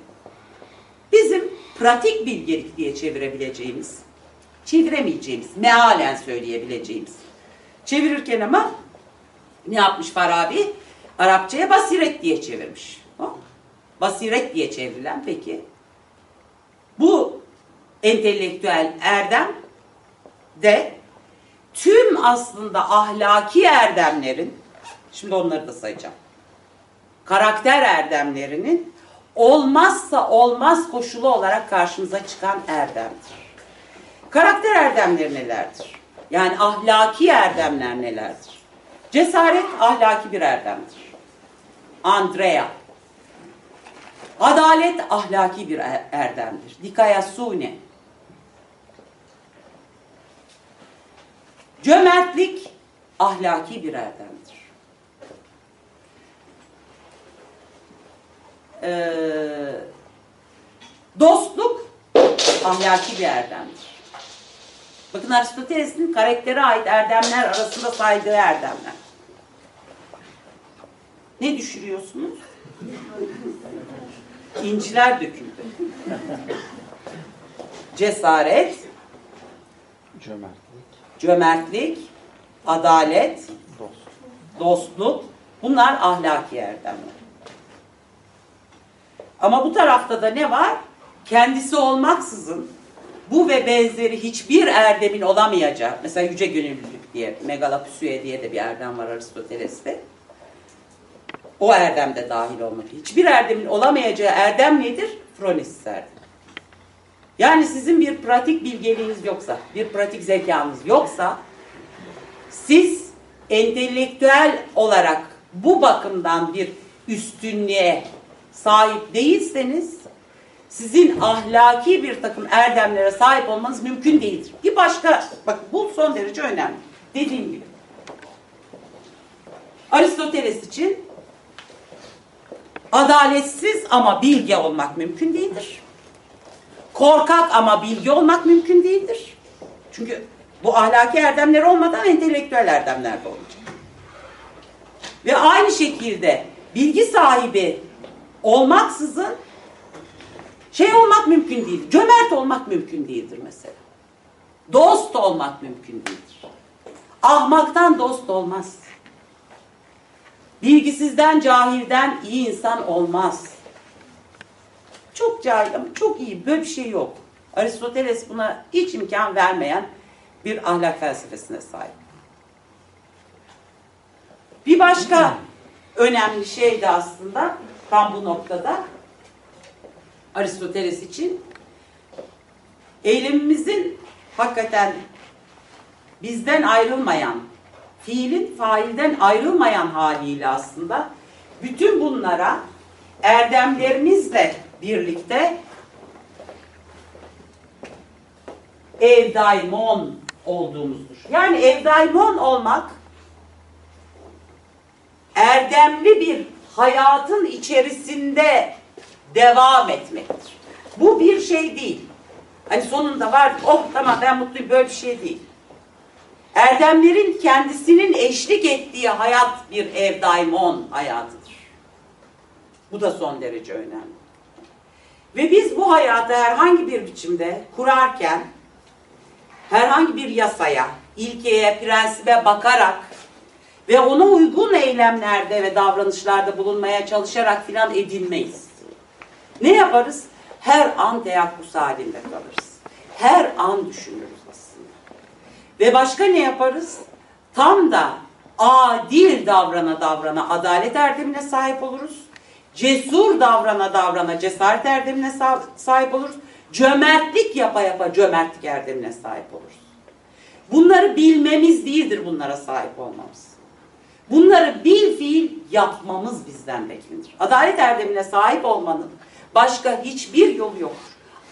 bizim pratik bilgelik diye çevirebileceğimiz, çeviremeyeceğimiz, mealen söyleyebileceğimiz. Çevirirken ama ne yapmış Farabi? Arapçaya basiret diye çevirmiş. Basiret diye çevrilen peki. Bu entelektüel erdem de tüm aslında ahlaki erdemlerin, şimdi onları da sayacağım, karakter erdemlerinin olmazsa olmaz koşulu olarak karşımıza çıkan erdemdir. Karakter erdemleri nelerdir? Yani ahlaki erdemler nelerdir? Cesaret ahlaki bir erdemdir. Andrea. Adalet ahlaki bir er- erdemdir. Dikayasune. Cömertlik ahlaki bir erdemdir. Ee, dostluk ahlaki bir erdemdir. Bakın Aristoteles'in karaktere ait erdemler arasında saydığı erdemler. Ne düşürüyorsunuz? İnciler döküldü. Cesaret, Cömertlik, cömertlik, adalet, dost. dostluk bunlar ahlaki erdemler. Ama bu tarafta da ne var? Kendisi olmaksızın bu ve benzeri hiçbir erdemin olamayacağı, mesela yüce gönüllülük diye, megalapsüe diye de bir erdem var Aristoteles'te. O erdem de dahil olmak. Hiçbir erdemin olamayacağı erdem nedir? Phronesis erdem. Yani sizin bir pratik bilgeliğiniz yoksa, bir pratik zekanız yoksa, siz entelektüel olarak bu bakımdan bir üstünlüğe sahip değilseniz, sizin ahlaki bir takım erdemlere sahip olmanız mümkün değildir. Bir başka, bak bu son derece önemli. Dediğim gibi. Aristoteles için adaletsiz ama bilge olmak mümkün değildir. Korkak ama bilgi olmak mümkün değildir. Çünkü bu ahlaki erdemler olmadan entelektüel erdemler de olacak. Ve aynı şekilde bilgi sahibi olmaksızın şey olmak mümkün değil. Cömert olmak mümkün değildir mesela. Dost olmak mümkün değildir. Ahmaktan dost olmaz. Bilgisizden, cahilden iyi insan olmaz. Çok cahil ama çok iyi. Böyle bir şey yok. Aristoteles buna hiç imkan vermeyen bir ahlak felsefesine sahip. Bir başka önemli şey de aslında tam bu noktada Aristoteles için eylemimizin hakikaten bizden ayrılmayan, fiilin failden ayrılmayan haliyle aslında bütün bunlara erdemlerimizle birlikte evdaimon olduğumuzdur. Yani evdaimon olmak erdemli bir hayatın içerisinde devam etmektir. Bu bir şey değil. Hani sonunda var, oh tamam ben mutluyum böyle bir şey değil. Erdemlerin kendisinin eşlik ettiği hayat bir evdaimon hayatıdır. Bu da son derece önemli. Ve biz bu hayatı herhangi bir biçimde kurarken herhangi bir yasaya, ilkeye, prensibe bakarak ve ona uygun eylemlerde ve davranışlarda bulunmaya çalışarak filan edinmeyiz. Ne yaparız? Her an teyakkuz halinde kalırız. her an düşünürüz. Ve başka ne yaparız? Tam da adil davrana davrana adalet erdemine sahip oluruz. Cesur davrana davrana cesaret erdemine sahip oluruz. Cömertlik yapa yapa cömertlik erdemine sahip oluruz. Bunları bilmemiz değildir bunlara sahip olmamız. Bunları bil fiil yapmamız bizden beklenir. Adalet erdemine sahip olmanın başka hiçbir yolu yok.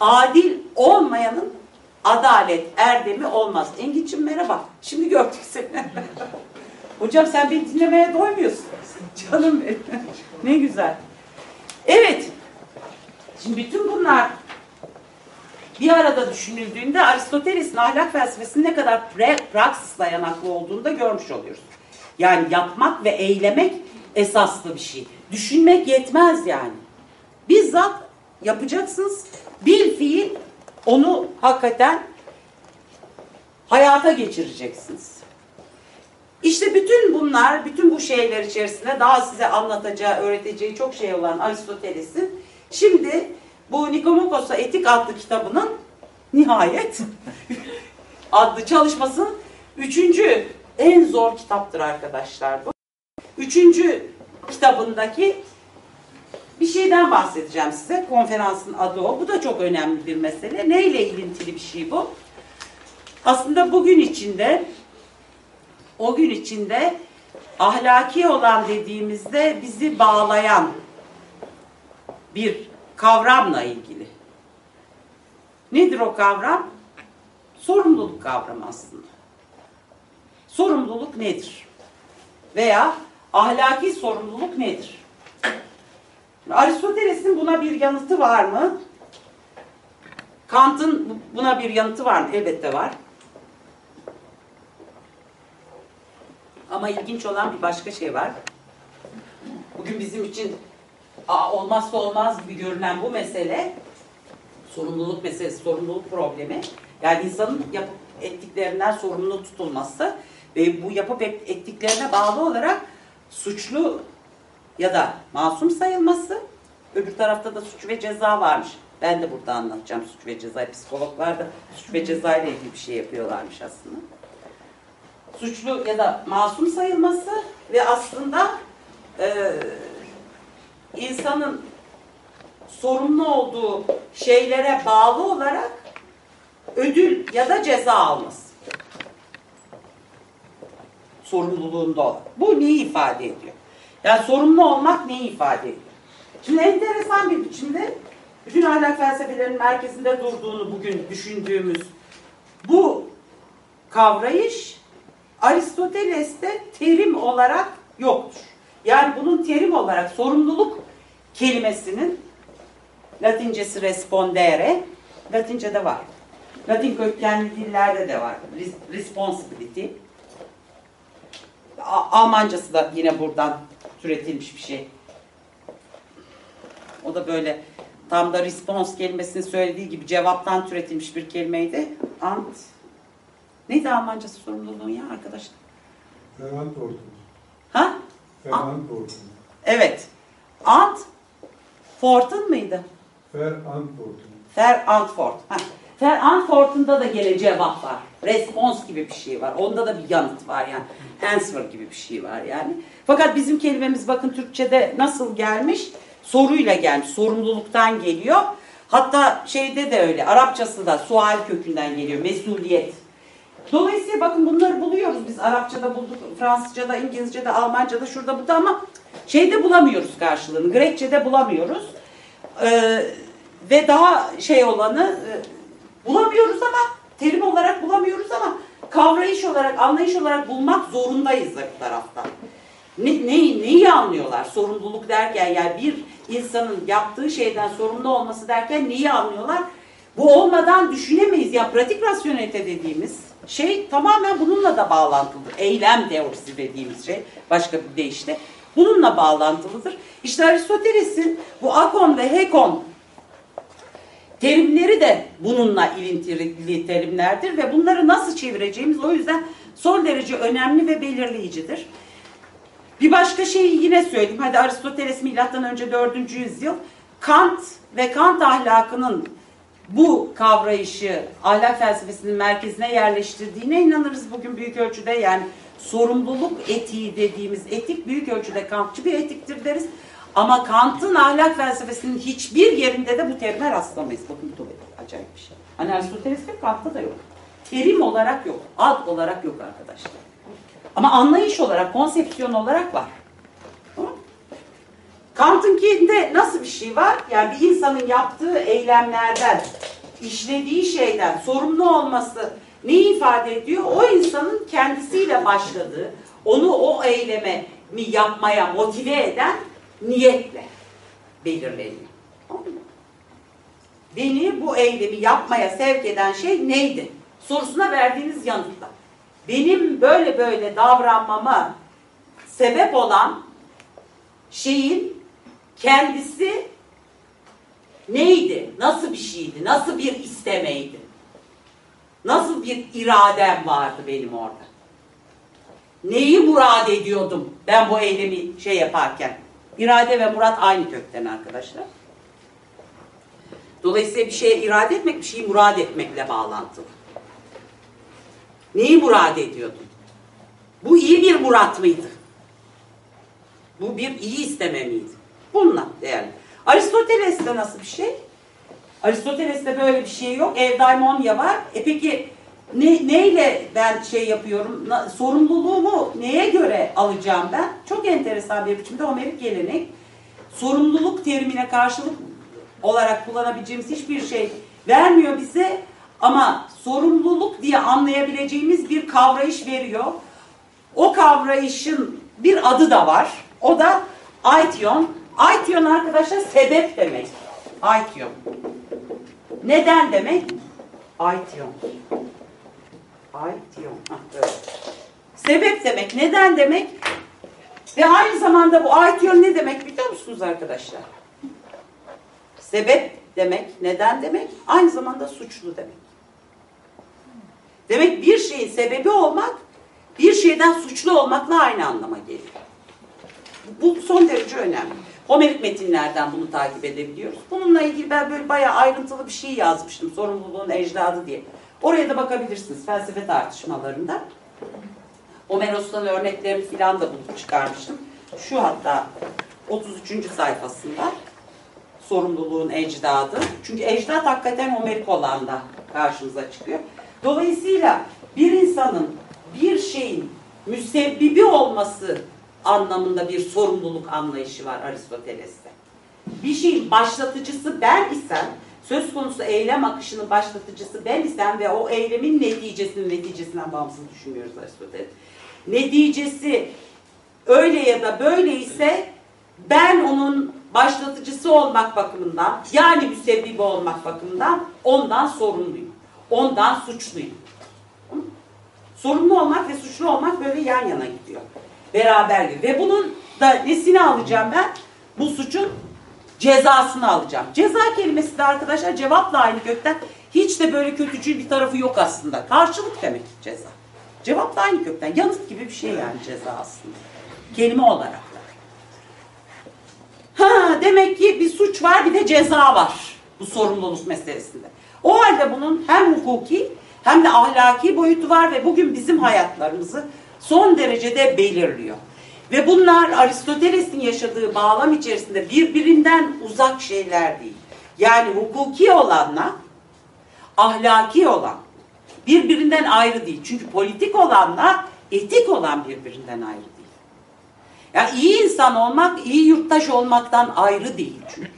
Adil olmayanın adalet erdemi olmaz. Engin'cim merhaba. Şimdi gördük seni. Hocam sen beni dinlemeye doymuyorsun. Canım benim. ne güzel. Evet. Şimdi bütün bunlar bir arada düşünüldüğünde Aristoteles'in ahlak felsefesinin ne kadar praksis dayanaklı olduğunu da görmüş oluyoruz. Yani yapmak ve eylemek esaslı bir şey. Düşünmek yetmez yani. Bizzat yapacaksınız. Bil fiil onu hakikaten hayata geçireceksiniz. İşte bütün bunlar, bütün bu şeyler içerisinde daha size anlatacağı, öğreteceği çok şey olan Aristoteles'in şimdi bu Nikomokos'a Etik adlı kitabının nihayet adlı çalışmasının üçüncü en zor kitaptır arkadaşlar bu. Üçüncü kitabındaki bir şeyden bahsedeceğim size. Konferansın adı o. Bu da çok önemli bir mesele. Neyle ilintili bir şey bu? Aslında bugün içinde o gün içinde ahlaki olan dediğimizde bizi bağlayan bir kavramla ilgili. Nedir o kavram? Sorumluluk kavramı aslında. Sorumluluk nedir? Veya ahlaki sorumluluk nedir? Aristoteles'in buna bir yanıtı var mı? Kant'ın buna bir yanıtı var mı? Elbette var. Ama ilginç olan bir başka şey var. Bugün bizim için aa, olmazsa olmaz gibi görünen bu mesele sorumluluk meselesi, sorumluluk problemi. Yani insanın yapıp ettiklerinden sorumlu tutulması ve bu yapıp ettiklerine bağlı olarak suçlu ya da masum sayılması. Öbür tarafta da suç ve ceza varmış. Ben de burada anlatacağım suç ve ceza. Psikologlar da suç ve ceza ile ilgili bir şey yapıyorlarmış aslında. Suçlu ya da masum sayılması ve aslında e, insanın sorumlu olduğu şeylere bağlı olarak ödül ya da ceza alması. Sorumluluğunda olan. Bu neyi ifade ediyor? Yani sorumlu olmak neyi ifade ediyor? Şimdi enteresan bir biçimde bütün ahlak felsefelerinin merkezinde durduğunu bugün düşündüğümüz bu kavrayış Aristoteles'te terim olarak yoktur. Yani bunun terim olarak sorumluluk kelimesinin Latincesi respondere, Latince'de var. Latin kökenli dillerde de var. Responsibility. Almancası da yine buradan türetilmiş bir şey. O da böyle tam da response kelimesini söylediği gibi cevaptan türetilmiş bir kelimeydi. Ant. Neydi Almancası sorumluluğun ya arkadaşlar? Verantwortung. Ha? Verantwortung. Evet. Ant Fortun mıydı? Verantwortung. Verantwort. Ha. Verantwort'unda da gene cevap var. Response gibi bir şey var. Onda da bir yanıt var yani. Answer gibi bir şey var yani. Fakat bizim kelimemiz bakın Türkçe'de nasıl gelmiş? Soruyla gelmiş. Sorumluluktan geliyor. Hatta şeyde de öyle. Arapçası da sual kökünden geliyor. Mesuliyet. Dolayısıyla bakın bunları buluyoruz biz. Arapçada bulduk, Fransızca'da, İngilizce'de, Almanca'da, şurada burada ama şeyde bulamıyoruz karşılığını. Grekçe'de bulamıyoruz. Ee, ve daha şey olanı e, bulamıyoruz ama terim olarak bulamıyoruz ama kavrayış olarak, anlayış olarak bulmak zorundayız bir taraftan. Ne, neyi, neyi anlıyorlar? Sorumluluk derken yani bir insanın yaptığı şeyden sorumlu olması derken neyi anlıyorlar? Bu olmadan düşünemeyiz. Ya pratik rasyonelite dediğimiz şey tamamen bununla da bağlantılıdır. Eylem teorisi dediğimiz şey başka bir deyişle bununla bağlantılıdır. İşte Aristoteles'in bu akon ve hekon terimleri de bununla ilintili terimlerdir ve bunları nasıl çevireceğimiz o yüzden son derece önemli ve belirleyicidir. Bir başka şeyi yine söyleyeyim. Hadi Aristoteles milattan önce 4. yüzyıl Kant ve Kant ahlakının bu kavrayışı ahlak felsefesinin merkezine yerleştirdiğine inanırız bugün büyük ölçüde. Yani sorumluluk etiği dediğimiz etik büyük ölçüde Kantçı bir etiktir deriz. Ama Kant'ın ahlak felsefesinin hiçbir yerinde de bu terime rastlamayız. Bakın bu acayip bir şey. Hani Aristoteles'te Kant'ta da yok. Terim olarak yok, ad olarak yok arkadaşlar. Ama anlayış olarak, konsepsiyon olarak var. Kant'ınkinde nasıl bir şey var? Yani bir insanın yaptığı eylemlerden, işlediği şeyden sorumlu olması neyi ifade ediyor? O insanın kendisiyle başladığı, onu o eyleme mi yapmaya motive eden niyetle mı? Beni bu eylemi yapmaya sevk eden şey neydi? Sorusuna verdiğiniz yanıtla. Benim böyle böyle davranmama sebep olan şeyin kendisi neydi? Nasıl bir şeydi? Nasıl bir istemeydi? Nasıl bir iradem vardı benim orada? Neyi murad ediyordum ben bu eylemi şey yaparken? İrade ve murat aynı kökten arkadaşlar. Dolayısıyla bir şeye irade etmek, bir şeyi murad etmekle bağlantılı. Neyi murad ediyordun? Bu iyi bir murat mıydı? Bu bir iyi isteme miydi? Bununla değerli. Aristoteles'te nasıl bir şey? Aristoteles'te böyle bir şey yok. Evdaimonya var. E peki ne, neyle ben şey yapıyorum? Na- sorumluluğumu neye göre alacağım ben? Çok enteresan bir biçimde Homerik gelenek sorumluluk terimine karşılık olarak kullanabileceğimiz hiçbir şey vermiyor bize ama sorumluluk diye anlayabileceğimiz bir kavrayış veriyor. O kavrayışın bir adı da var. O da aition. Aition arkadaşlar sebep demek. Aition. Neden demek? Aition. Aition. Hah, böyle. Sebep demek. Neden demek? Ve aynı zamanda bu aition ne demek biliyor musunuz arkadaşlar? Sebep demek, neden demek, aynı zamanda suçlu demek. Demek bir şeyin sebebi olmak, bir şeyden suçlu olmakla aynı anlama geliyor. Bu son derece önemli. Homerik metinlerden bunu takip edebiliyoruz. Bununla ilgili ben böyle bayağı ayrıntılı bir şey yazmıştım. Sorumluluğun ecdadı diye. Oraya da bakabilirsiniz felsefe tartışmalarında. Homeros'tan örneklerini filan da bulup çıkarmıştım. Şu hatta 33. sayfasında sorumluluğun ecdadı. Çünkü ecdat hakikaten Homerik olan da karşımıza çıkıyor. Dolayısıyla bir insanın bir şeyin müsebbibi olması anlamında bir sorumluluk anlayışı var Aristoteles'te. Bir şeyin başlatıcısı ben isem, söz konusu eylem akışının başlatıcısı ben isem ve o eylemin neticesinin neticesinden bağımsız düşünmüyoruz Aristoteles. Neticesi öyle ya da böyle ise ben onun başlatıcısı olmak bakımından yani müsebbibi olmak bakımından ondan sorumluyum. Ondan suçluyum. Sorumlu olmak ve suçlu olmak böyle yan yana gidiyor. Beraber gidiyor. Ve bunun da nesini alacağım ben? Bu suçun cezasını alacağım. Ceza kelimesi de arkadaşlar cevapla aynı kökten. Hiç de böyle kötücül bir tarafı yok aslında. Karşılık demek ceza. Cevap da aynı kökten. Yanıt gibi bir şey yani ceza aslında. Kelime olarak da. Ha demek ki bir suç var bir de ceza var bu sorumluluk meselesinde. O halde bunun hem hukuki hem de ahlaki boyutu var ve bugün bizim hayatlarımızı son derecede belirliyor. Ve bunlar Aristoteles'in yaşadığı bağlam içerisinde birbirinden uzak şeyler değil. Yani hukuki olanla ahlaki olan birbirinden ayrı değil. Çünkü politik olanla etik olan birbirinden ayrı değil. Yani iyi insan olmak, iyi yurttaş olmaktan ayrı değil çünkü.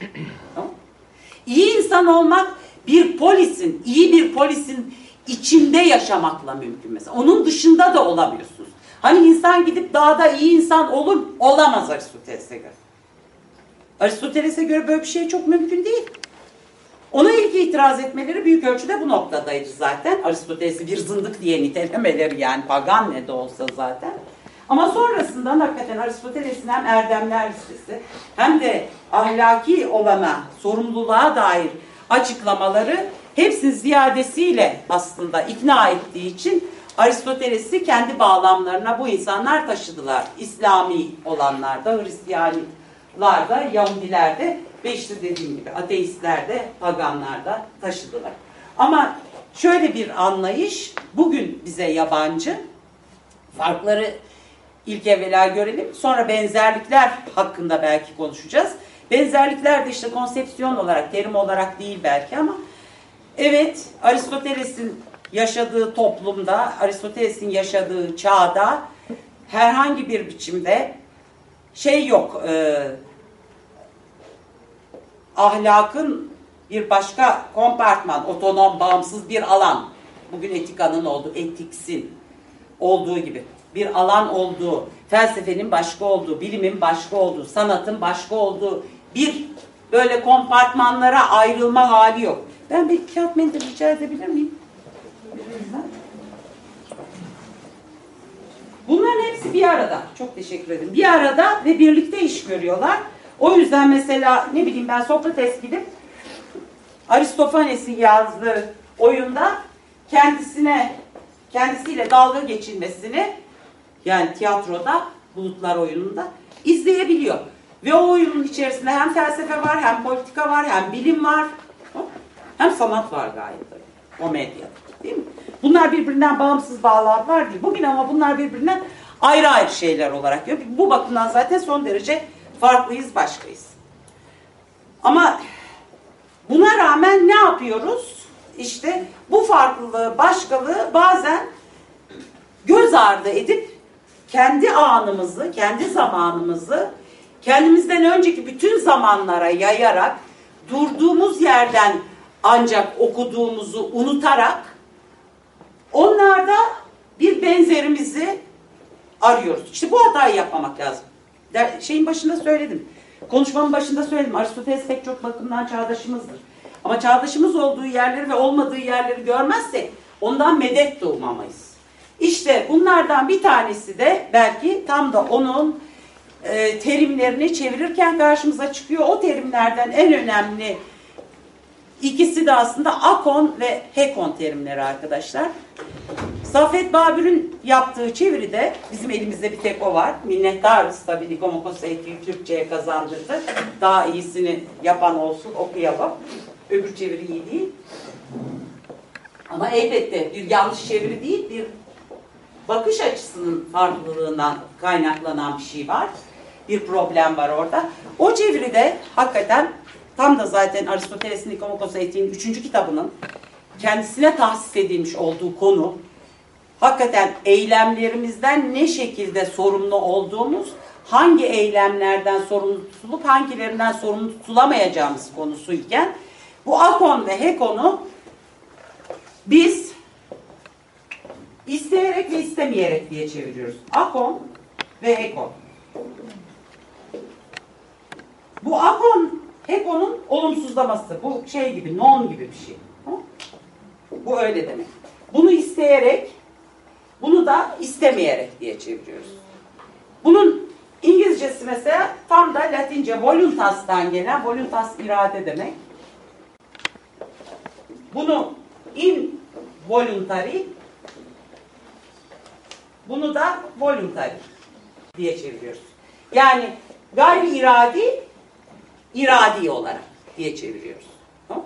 İyi insan olmak bir polisin, iyi bir polisin içinde yaşamakla mümkün mesela. Onun dışında da olamıyorsunuz. Hani insan gidip dağda iyi insan olur, olamaz Aristoteles'e göre. Aristoteles'e göre böyle bir şey çok mümkün değil. Ona ilk itiraz etmeleri büyük ölçüde bu noktadaydı zaten. Aristoteles'i bir zındık diye nitelemeleri yani pagan ne de olsa zaten. Ama sonrasında hakikaten Aristoteles'in hem erdemler listesi hem de ahlaki olana, sorumluluğa dair açıklamaları hepsinin ziyadesiyle aslında ikna ettiği için Aristoteles'i kendi bağlamlarına bu insanlar taşıdılar. İslami olanlar da, Hristiyani da Yahudiler de ve işte dediğim gibi ateistler de paganlar da taşıdılar. Ama şöyle bir anlayış bugün bize yabancı. Farkları ilk evvela görelim. Sonra benzerlikler hakkında belki konuşacağız. Benzerlikler de işte konsepsiyon olarak, terim olarak değil belki ama evet Aristoteles'in yaşadığı toplumda, Aristoteles'in yaşadığı çağda herhangi bir biçimde şey yok, e, ahlakın bir başka kompartman, otonom, bağımsız bir alan. Bugün etikanın olduğu, etiksin olduğu gibi bir alan olduğu, felsefenin başka olduğu, bilimin başka olduğu, sanatın başka olduğu bir böyle kompartmanlara ayrılma hali yok. Ben bir kağıt mendil rica edebilir miyim? Bunların hepsi bir arada. Çok teşekkür ederim. Bir arada ve birlikte iş görüyorlar. O yüzden mesela ne bileyim ben Sokrates gidip Aristofanes'in yazdığı oyunda kendisine kendisiyle dalga geçilmesini yani tiyatroda bulutlar oyununda izleyebiliyor. Ve o oyunun içerisinde hem felsefe var, hem politika var, hem bilim var, hem sanat var gayet tabii. Komedya. Değil mi? Bunlar birbirinden bağımsız bağlar var değil. Bugün ama bunlar birbirinden ayrı ayrı şeyler olarak. görüyor. Bu bakımdan zaten son derece farklıyız, başkayız. Ama buna rağmen ne yapıyoruz? İşte bu farklılığı, başkalığı bazen göz ardı edip kendi anımızı, kendi zamanımızı kendimizden önceki bütün zamanlara yayarak durduğumuz yerden ancak okuduğumuzu unutarak onlarda bir benzerimizi arıyoruz. İşte bu hatayı yapmamak lazım. Der, şeyin başında söyledim. Konuşmamın başında söyledim. Aristoteles pek çok bakımdan çağdaşımızdır. Ama çağdaşımız olduğu yerleri ve olmadığı yerleri görmezsek ondan medet de umamayız. İşte bunlardan bir tanesi de belki tam da onun e, terimlerini çevirirken karşımıza çıkıyor. O terimlerden en önemli ikisi de aslında akon ve hekon terimleri arkadaşlar. Saffet Babür'ün yaptığı çeviride bizim elimizde bir tek o var. Minnettarız tabii Nikomokos Eğitim Türkçe'ye kazandırdı. Daha iyisini yapan olsun okuyalım. Öbür çeviri iyi değil. Ama elbette bir yanlış çeviri değil, bir bakış açısının farklılığından kaynaklanan bir şey var. Bir problem var orada. O çeviride hakikaten tam da zaten Aristoteles'in Nikomokos Etiğin 3. kitabının kendisine tahsis edilmiş olduğu konu hakikaten eylemlerimizden ne şekilde sorumlu olduğumuz, hangi eylemlerden sorumlu tutulup hangilerinden sorumlu tutulamayacağımız konusuyken bu akon ve hekonu biz isteyerek ve istemeyerek diye çeviriyoruz. Akon ve hekon. Bu akon hekonun olumsuzlaması. Bu şey gibi, non gibi bir şey. Bu öyle demek. Bunu isteyerek, bunu da istemeyerek diye çeviriyoruz. Bunun İngilizcesi mesela tam da Latince voluntas'tan gelen, voluntas irade demek. Bunu involuntary, bunu da voluntary diye çeviriyoruz. Yani gayri iradi, iradi olarak diye çeviriyoruz. Tamam?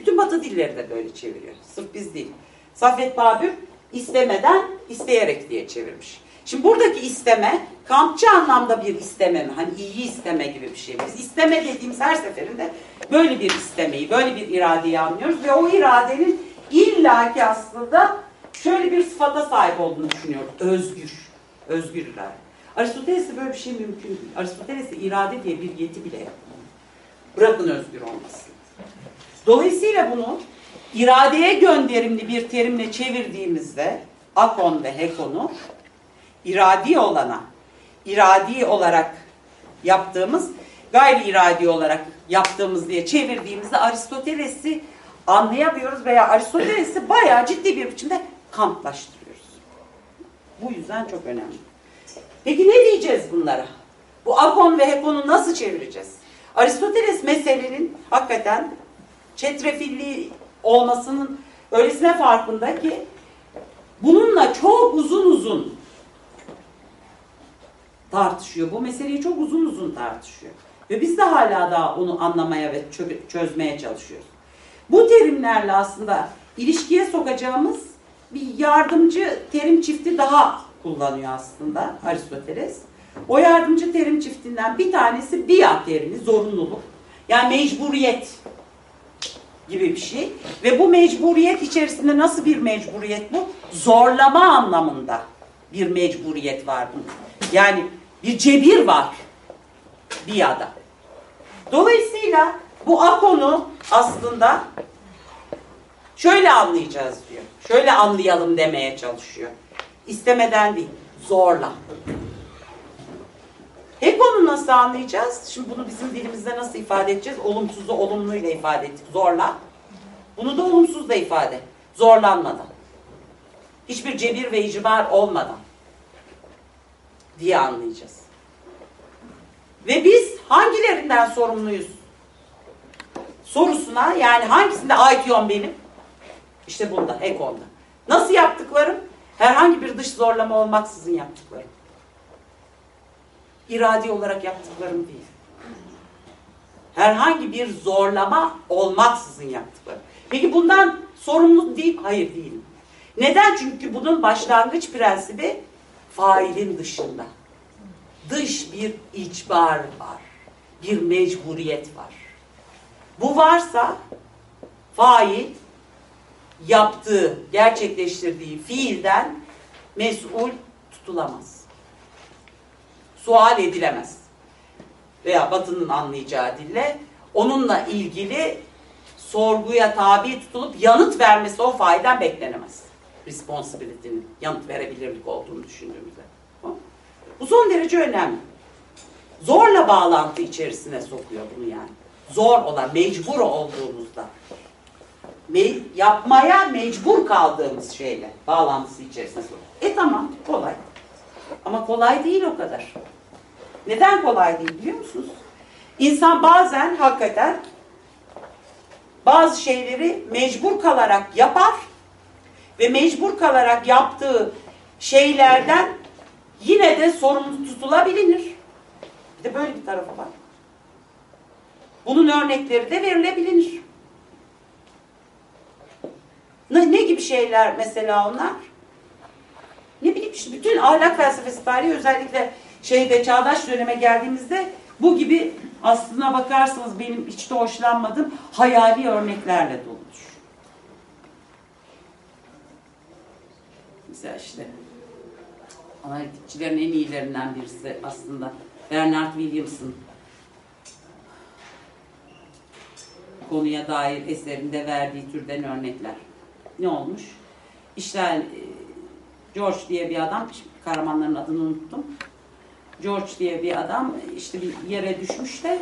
Bütün batı dilleri de böyle çeviriyor. Sırf biz değil. Saffet Babür istemeden isteyerek diye çevirmiş. Şimdi buradaki isteme kampçı anlamda bir isteme mi? Hani iyi isteme gibi bir şey? Biz isteme dediğimiz her seferinde böyle bir istemeyi, böyle bir iradeyi anlıyoruz ve o iradenin illaki aslında şöyle bir sıfata sahip olduğunu düşünüyoruz. Özgür. Özgür irade. Aristoteles'te böyle bir şey mümkün değil. Aristoteles'te irade diye bir yeti bile yok. Bırakın özgür olmasını. Dolayısıyla bunu iradeye gönderimli bir terimle çevirdiğimizde akon ve hekonu iradi olana iradi olarak yaptığımız gayri iradi olarak yaptığımız diye çevirdiğimizde Aristoteles'i anlayamıyoruz veya Aristoteles'i bayağı ciddi bir biçimde kamplaştırıyoruz. Bu yüzden çok önemli. Peki ne diyeceğiz bunlara? Bu akon ve hekonu nasıl çevireceğiz? Aristoteles meselenin hakikaten çetrefilli olmasının öylesine farkında ki bununla çok uzun uzun tartışıyor. Bu meseleyi çok uzun uzun tartışıyor. Ve biz de hala daha onu anlamaya ve çö- çözmeye çalışıyoruz. Bu terimlerle aslında ilişkiye sokacağımız bir yardımcı terim çifti daha kullanıyor aslında Aristoteles. O yardımcı terim çiftinden bir tanesi biya terimi, zorunluluk. Yani mecburiyet gibi bir şey. Ve bu mecburiyet içerisinde nasıl bir mecburiyet bu? Zorlama anlamında bir mecburiyet var bunun. Yani bir cebir var biyada. Dolayısıyla bu akonu aslında şöyle anlayacağız diyor. Şöyle anlayalım demeye çalışıyor. İstemeden değil, zorla. Hep onu nasıl anlayacağız? Şimdi bunu bizim dilimizde nasıl ifade edeceğiz? Olumsuzu olumluyla ifade ettik. Zorla. Bunu da olumsuz da ifade. Zorlanmadan. Hiçbir cebir ve icbar olmadan. Diye anlayacağız. Ve biz hangilerinden sorumluyuz? Sorusuna yani hangisinde yön benim? İşte bunda, ekonda. Nasıl yaptıklarım? Herhangi bir dış zorlama olmaksızın yaptıklarım. İradi olarak yaptıklarım değil. Herhangi bir zorlama olmaksızın yaptıklarım. Peki bundan sorumlu değil? Hayır değilim. Neden? Çünkü bunun başlangıç prensibi failin dışında. Dış bir icbar var. Bir mecburiyet var. Bu varsa fail yaptığı, gerçekleştirdiği fiilden mesul tutulamaz. Sual edilemez. Veya Batı'nın anlayacağı dille onunla ilgili sorguya tabi tutulup yanıt vermesi o failden beklenemez. Responsibility'nin yanıt verebilirlik olduğunu düşündüğümüzde. Bu son derece önemli. Zorla bağlantı içerisine sokuyor bunu yani. Zor olan, mecbur olduğumuzda. Me- yapmaya mecbur kaldığımız şeyle bağlantısı içerisine sokuyor. E tamam, kolay. Ama kolay değil o kadar. Neden kolay değil biliyor musunuz? İnsan bazen hakikaten bazı şeyleri mecbur kalarak yapar ve mecbur kalarak yaptığı şeylerden yine de sorumlu tutulabilir. Bir de böyle bir tarafı var. Bunun örnekleri de verilebilir. Ne, ne gibi şeyler mesela onlar? Ne bileyim işte bütün ahlak felsefesi tarihi özellikle şeyde çağdaş döneme geldiğimizde bu gibi aslına bakarsanız benim hiç de hoşlanmadığım hayali örneklerle doludur. Mesela işte analitikçilerin en iyilerinden birisi aslında Bernard Williams'ın konuya dair eserinde verdiği türden örnekler. Ne olmuş? İşte George diye bir adam, kahramanların adını unuttum. George diye bir adam işte bir yere düşmüş de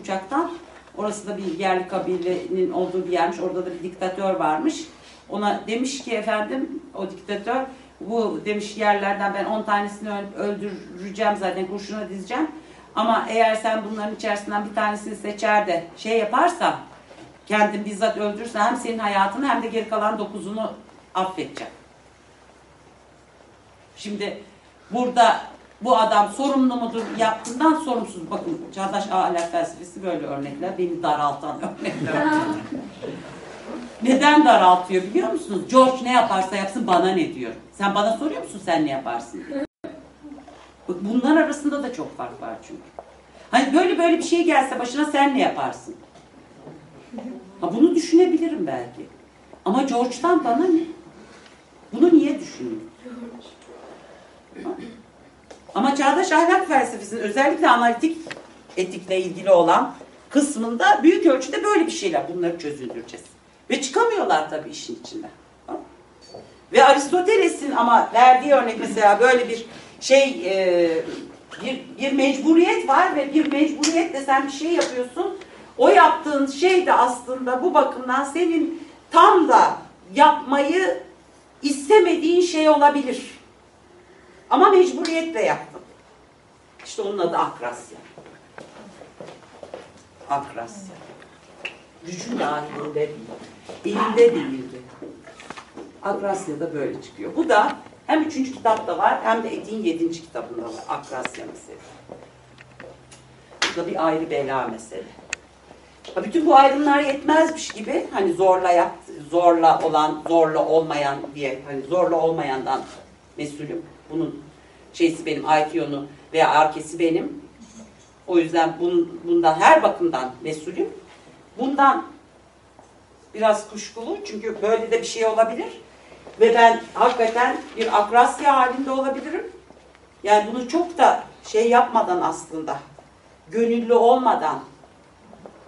uçaktan. Orası da bir yerli kabilenin olduğu bir yermiş. Orada da bir diktatör varmış. Ona demiş ki efendim o diktatör bu demiş yerlerden ben 10 tanesini öl- öldüreceğim zaten kurşuna dizeceğim. Ama eğer sen bunların içerisinden bir tanesini seçer de şey yaparsan kendin bizzat öldürürsen hem senin hayatını hem de geri kalan dokuzunu affedeceğim. Şimdi burada bu adam sorumlu mudur yaptığından sorumsuz. Bakın çağdaş ahlak felsefesi böyle örnekler. Beni daraltan örnekler. Neden daraltıyor biliyor musunuz? George ne yaparsa yapsın bana ne diyor. Sen bana soruyor musun sen ne yaparsın diye. Bunlar arasında da çok fark var çünkü. Hani böyle böyle bir şey gelse başına sen ne yaparsın? Ha bunu düşünebilirim belki. Ama George'dan bana ne? Bunu niye düşünüyorum? Ama çağdaş ahlak felsefesinin özellikle analitik etikle ilgili olan kısmında büyük ölçüde böyle bir şeyler bunları çözüldüreceğiz. Ve çıkamıyorlar tabii işin içinden. Ve Aristoteles'in ama verdiği örnek mesela böyle bir şey e, bir, bir mecburiyet var ve bir mecburiyetle sen bir şey yapıyorsun. O yaptığın şey de aslında bu bakımdan senin tam da yapmayı istemediğin şey olabilir. Ama mecburiyetle yaptın. İşte onun adı akrasya. Akrasya. Gücün dahilinde değil. Elinde değildi. Akrasya da böyle çıkıyor. Bu da hem üçüncü kitapta var hem de Etiğin yedinci kitabında var. Akrasya meselesi. da bir ayrı bela mesele. Bütün bu ayrımlar yetmezmiş gibi hani zorla yap, zorla olan, zorla olmayan diye hani zorla olmayandan mesulüm. Bunun şeysi benim, IQ'nu veya arkesi benim. O yüzden bun, bundan her bakımdan mesulüm. Bundan biraz kuşkulu çünkü böyle de bir şey olabilir. Ve ben hakikaten bir akrasya halinde olabilirim. Yani bunu çok da şey yapmadan aslında, gönüllü olmadan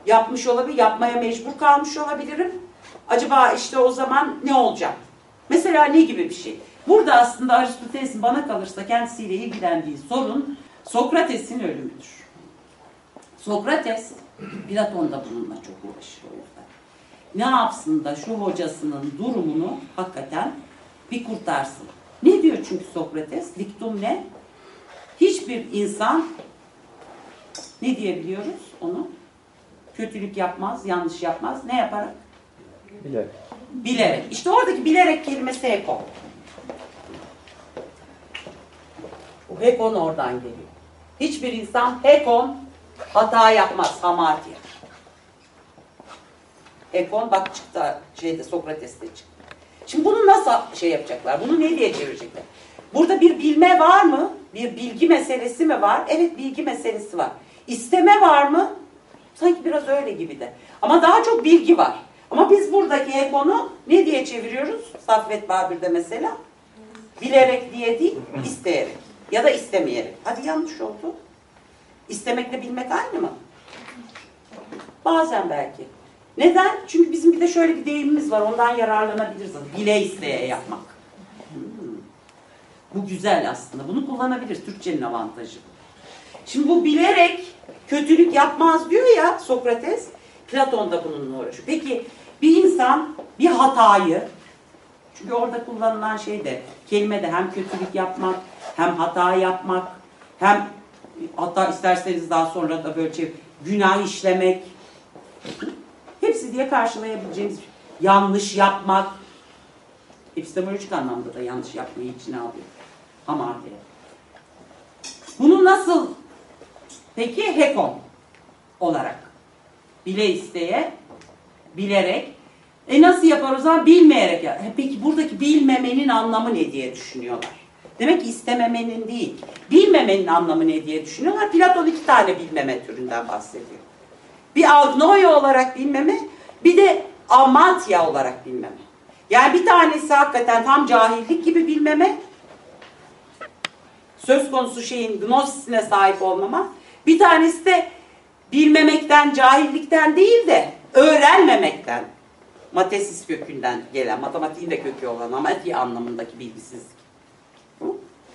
yapmış olabilir, yapmaya mecbur kalmış olabilirim. Acaba işte o zaman ne olacak? Mesela ne gibi bir şey? Burada aslında Aristoteles'in bana kalırsa kendisiyle ilgilendiği sorun Sokrates'in ölümüdür. Sokrates, Platon da bununla çok uğraşır o yüzden. Ne yapsın da şu hocasının durumunu hakikaten bir kurtarsın. Ne diyor çünkü Sokrates? Diktum ne? Hiçbir insan ne diyebiliyoruz onu? Kötülük yapmaz, yanlış yapmaz. Ne yaparak? Bilerek. Bilerek. İşte oradaki bilerek kelimesi hekon. O hekon oradan geliyor. Hiçbir insan hekon hata yapmaz, hamartiye. Hekon bak çıktı şeyde Sokrates'te çıktı. Şimdi bunu nasıl şey yapacaklar? Bunu ne diye çevirecekler? Burada bir bilme var mı? Bir bilgi meselesi mi var? Evet bilgi meselesi var. İsteme var mı? Sanki biraz öyle gibi de. Ama daha çok bilgi var. Ama biz buradaki hekonu ne diye çeviriyoruz? Saffet Babür'de mesela. Bilerek diye değil, isteyerek. Ya da istemeyerek. Hadi yanlış oldu. İstemekle bilmek aynı mı? Bazen belki. Neden? Çünkü bizim bir de şöyle bir deyimimiz var. Ondan yararlanabiliriz. Bile isteye yapmak. Hmm. Bu güzel aslında. Bunu kullanabiliriz. Türkçenin avantajı. Şimdi bu bilerek kötülük yapmaz diyor ya Sokrates. Platon da bununla uğraşıyor. Peki bir insan bir hatayı çünkü orada kullanılan şey de kelime de hem kötülük yapmak hem hata yapmak hem hatta isterseniz daha sonra da böyle şey, günah işlemek hepsi diye karşılayabileceğimiz yanlış yapmak epistemolojik anlamda da yanlış yapmayı içine alıyor. Hamardiye. Bunu nasıl peki hekon olarak bile isteye bilerek e nasıl yapar o zaman bilmeyerek ya. E peki buradaki bilmemenin anlamı ne diye düşünüyorlar. Demek ki istememenin değil. Bilmemenin anlamı ne diye düşünüyorlar. Platon iki tane bilmeme türünden bahsediyor. Bir agnoya olarak bilmeme, bir de amatya olarak bilmeme. Yani bir tanesi hakikaten tam cahillik gibi bilmeme, söz konusu şeyin gnosisine sahip olmama. Bir tanesi de bilmemekten, cahillikten değil de öğrenmemekten, matesis kökünden gelen, matematiğin de kökü olan amati anlamındaki bilgisizlik.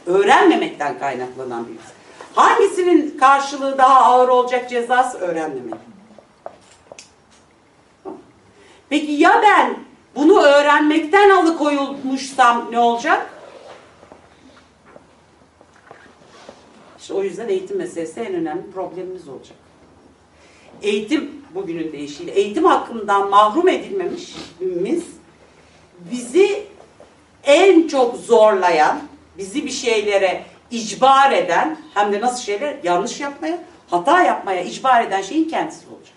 Öğrenmemekten kaynaklanan bilgisizlik. Hangisinin karşılığı daha ağır olacak cezası öğrenmemek. Peki ya ben bunu öğrenmekten alıkoyulmuşsam ne olacak? İşte o yüzden eğitim meselesi en önemli problemimiz olacak. Eğitim bugünün deyişiyle, eğitim hakkından mahrum edilmemişimiz bizi en çok zorlayan, bizi bir şeylere icbar eden, hem de nasıl şeyler yanlış yapmaya, hata yapmaya icbar eden şeyin kendisi olacak.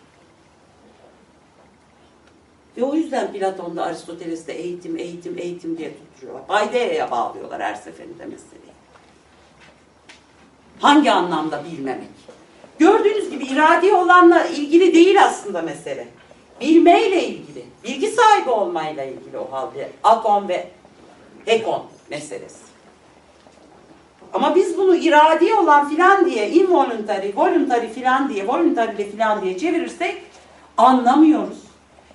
Ve o yüzden Platon'da Aristoteles'te eğitim, eğitim, eğitim diye tutturuyorlar. Paideia bağlıyorlar her seferinde meseleyi. Hangi anlamda bilmemek? Gördüğünüz gibi iradi olanla ilgili değil aslında mesele. Bilmeyle ilgili, bilgi sahibi olmayla ilgili o halde atom ve ekon meselesi. Ama biz bunu iradi olan filan diye, involuntary, voluntary filan diye, voluntary ile filan diye çevirirsek anlamıyoruz.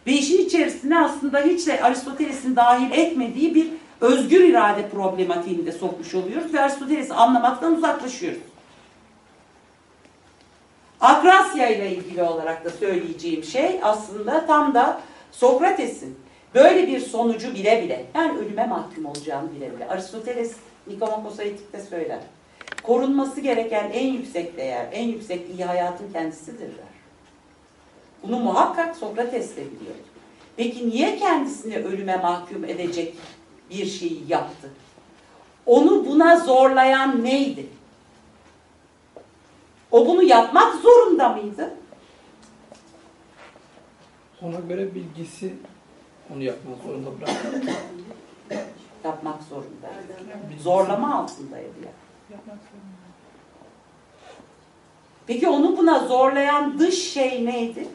Ve işin içerisine aslında hiç de Aristoteles'in dahil etmediği bir özgür irade problematiğini de sokmuş oluyoruz ve Aristoteles'i anlamaktan uzaklaşıyoruz. Akrasya ile ilgili olarak da söyleyeceğim şey aslında tam da Sokrates'in böyle bir sonucu bile bile yani ölüme mahkum olacağını bile bile Aristoteles Nikomakos'a etikte söyler. Korunması gereken en yüksek değer, en yüksek iyi hayatın kendisidir der. Bunu muhakkak Sokrates de biliyor. Peki niye kendisini ölüme mahkum edecek bir şeyi yaptı? Onu buna zorlayan neydi? O bunu yapmak zorunda mıydı? Ona göre bilgisi onu yapmak zorunda bıraktı. Yapmak zorundaydı. Zorlama altındaydı ya. Peki onu buna zorlayan dış şey neydi?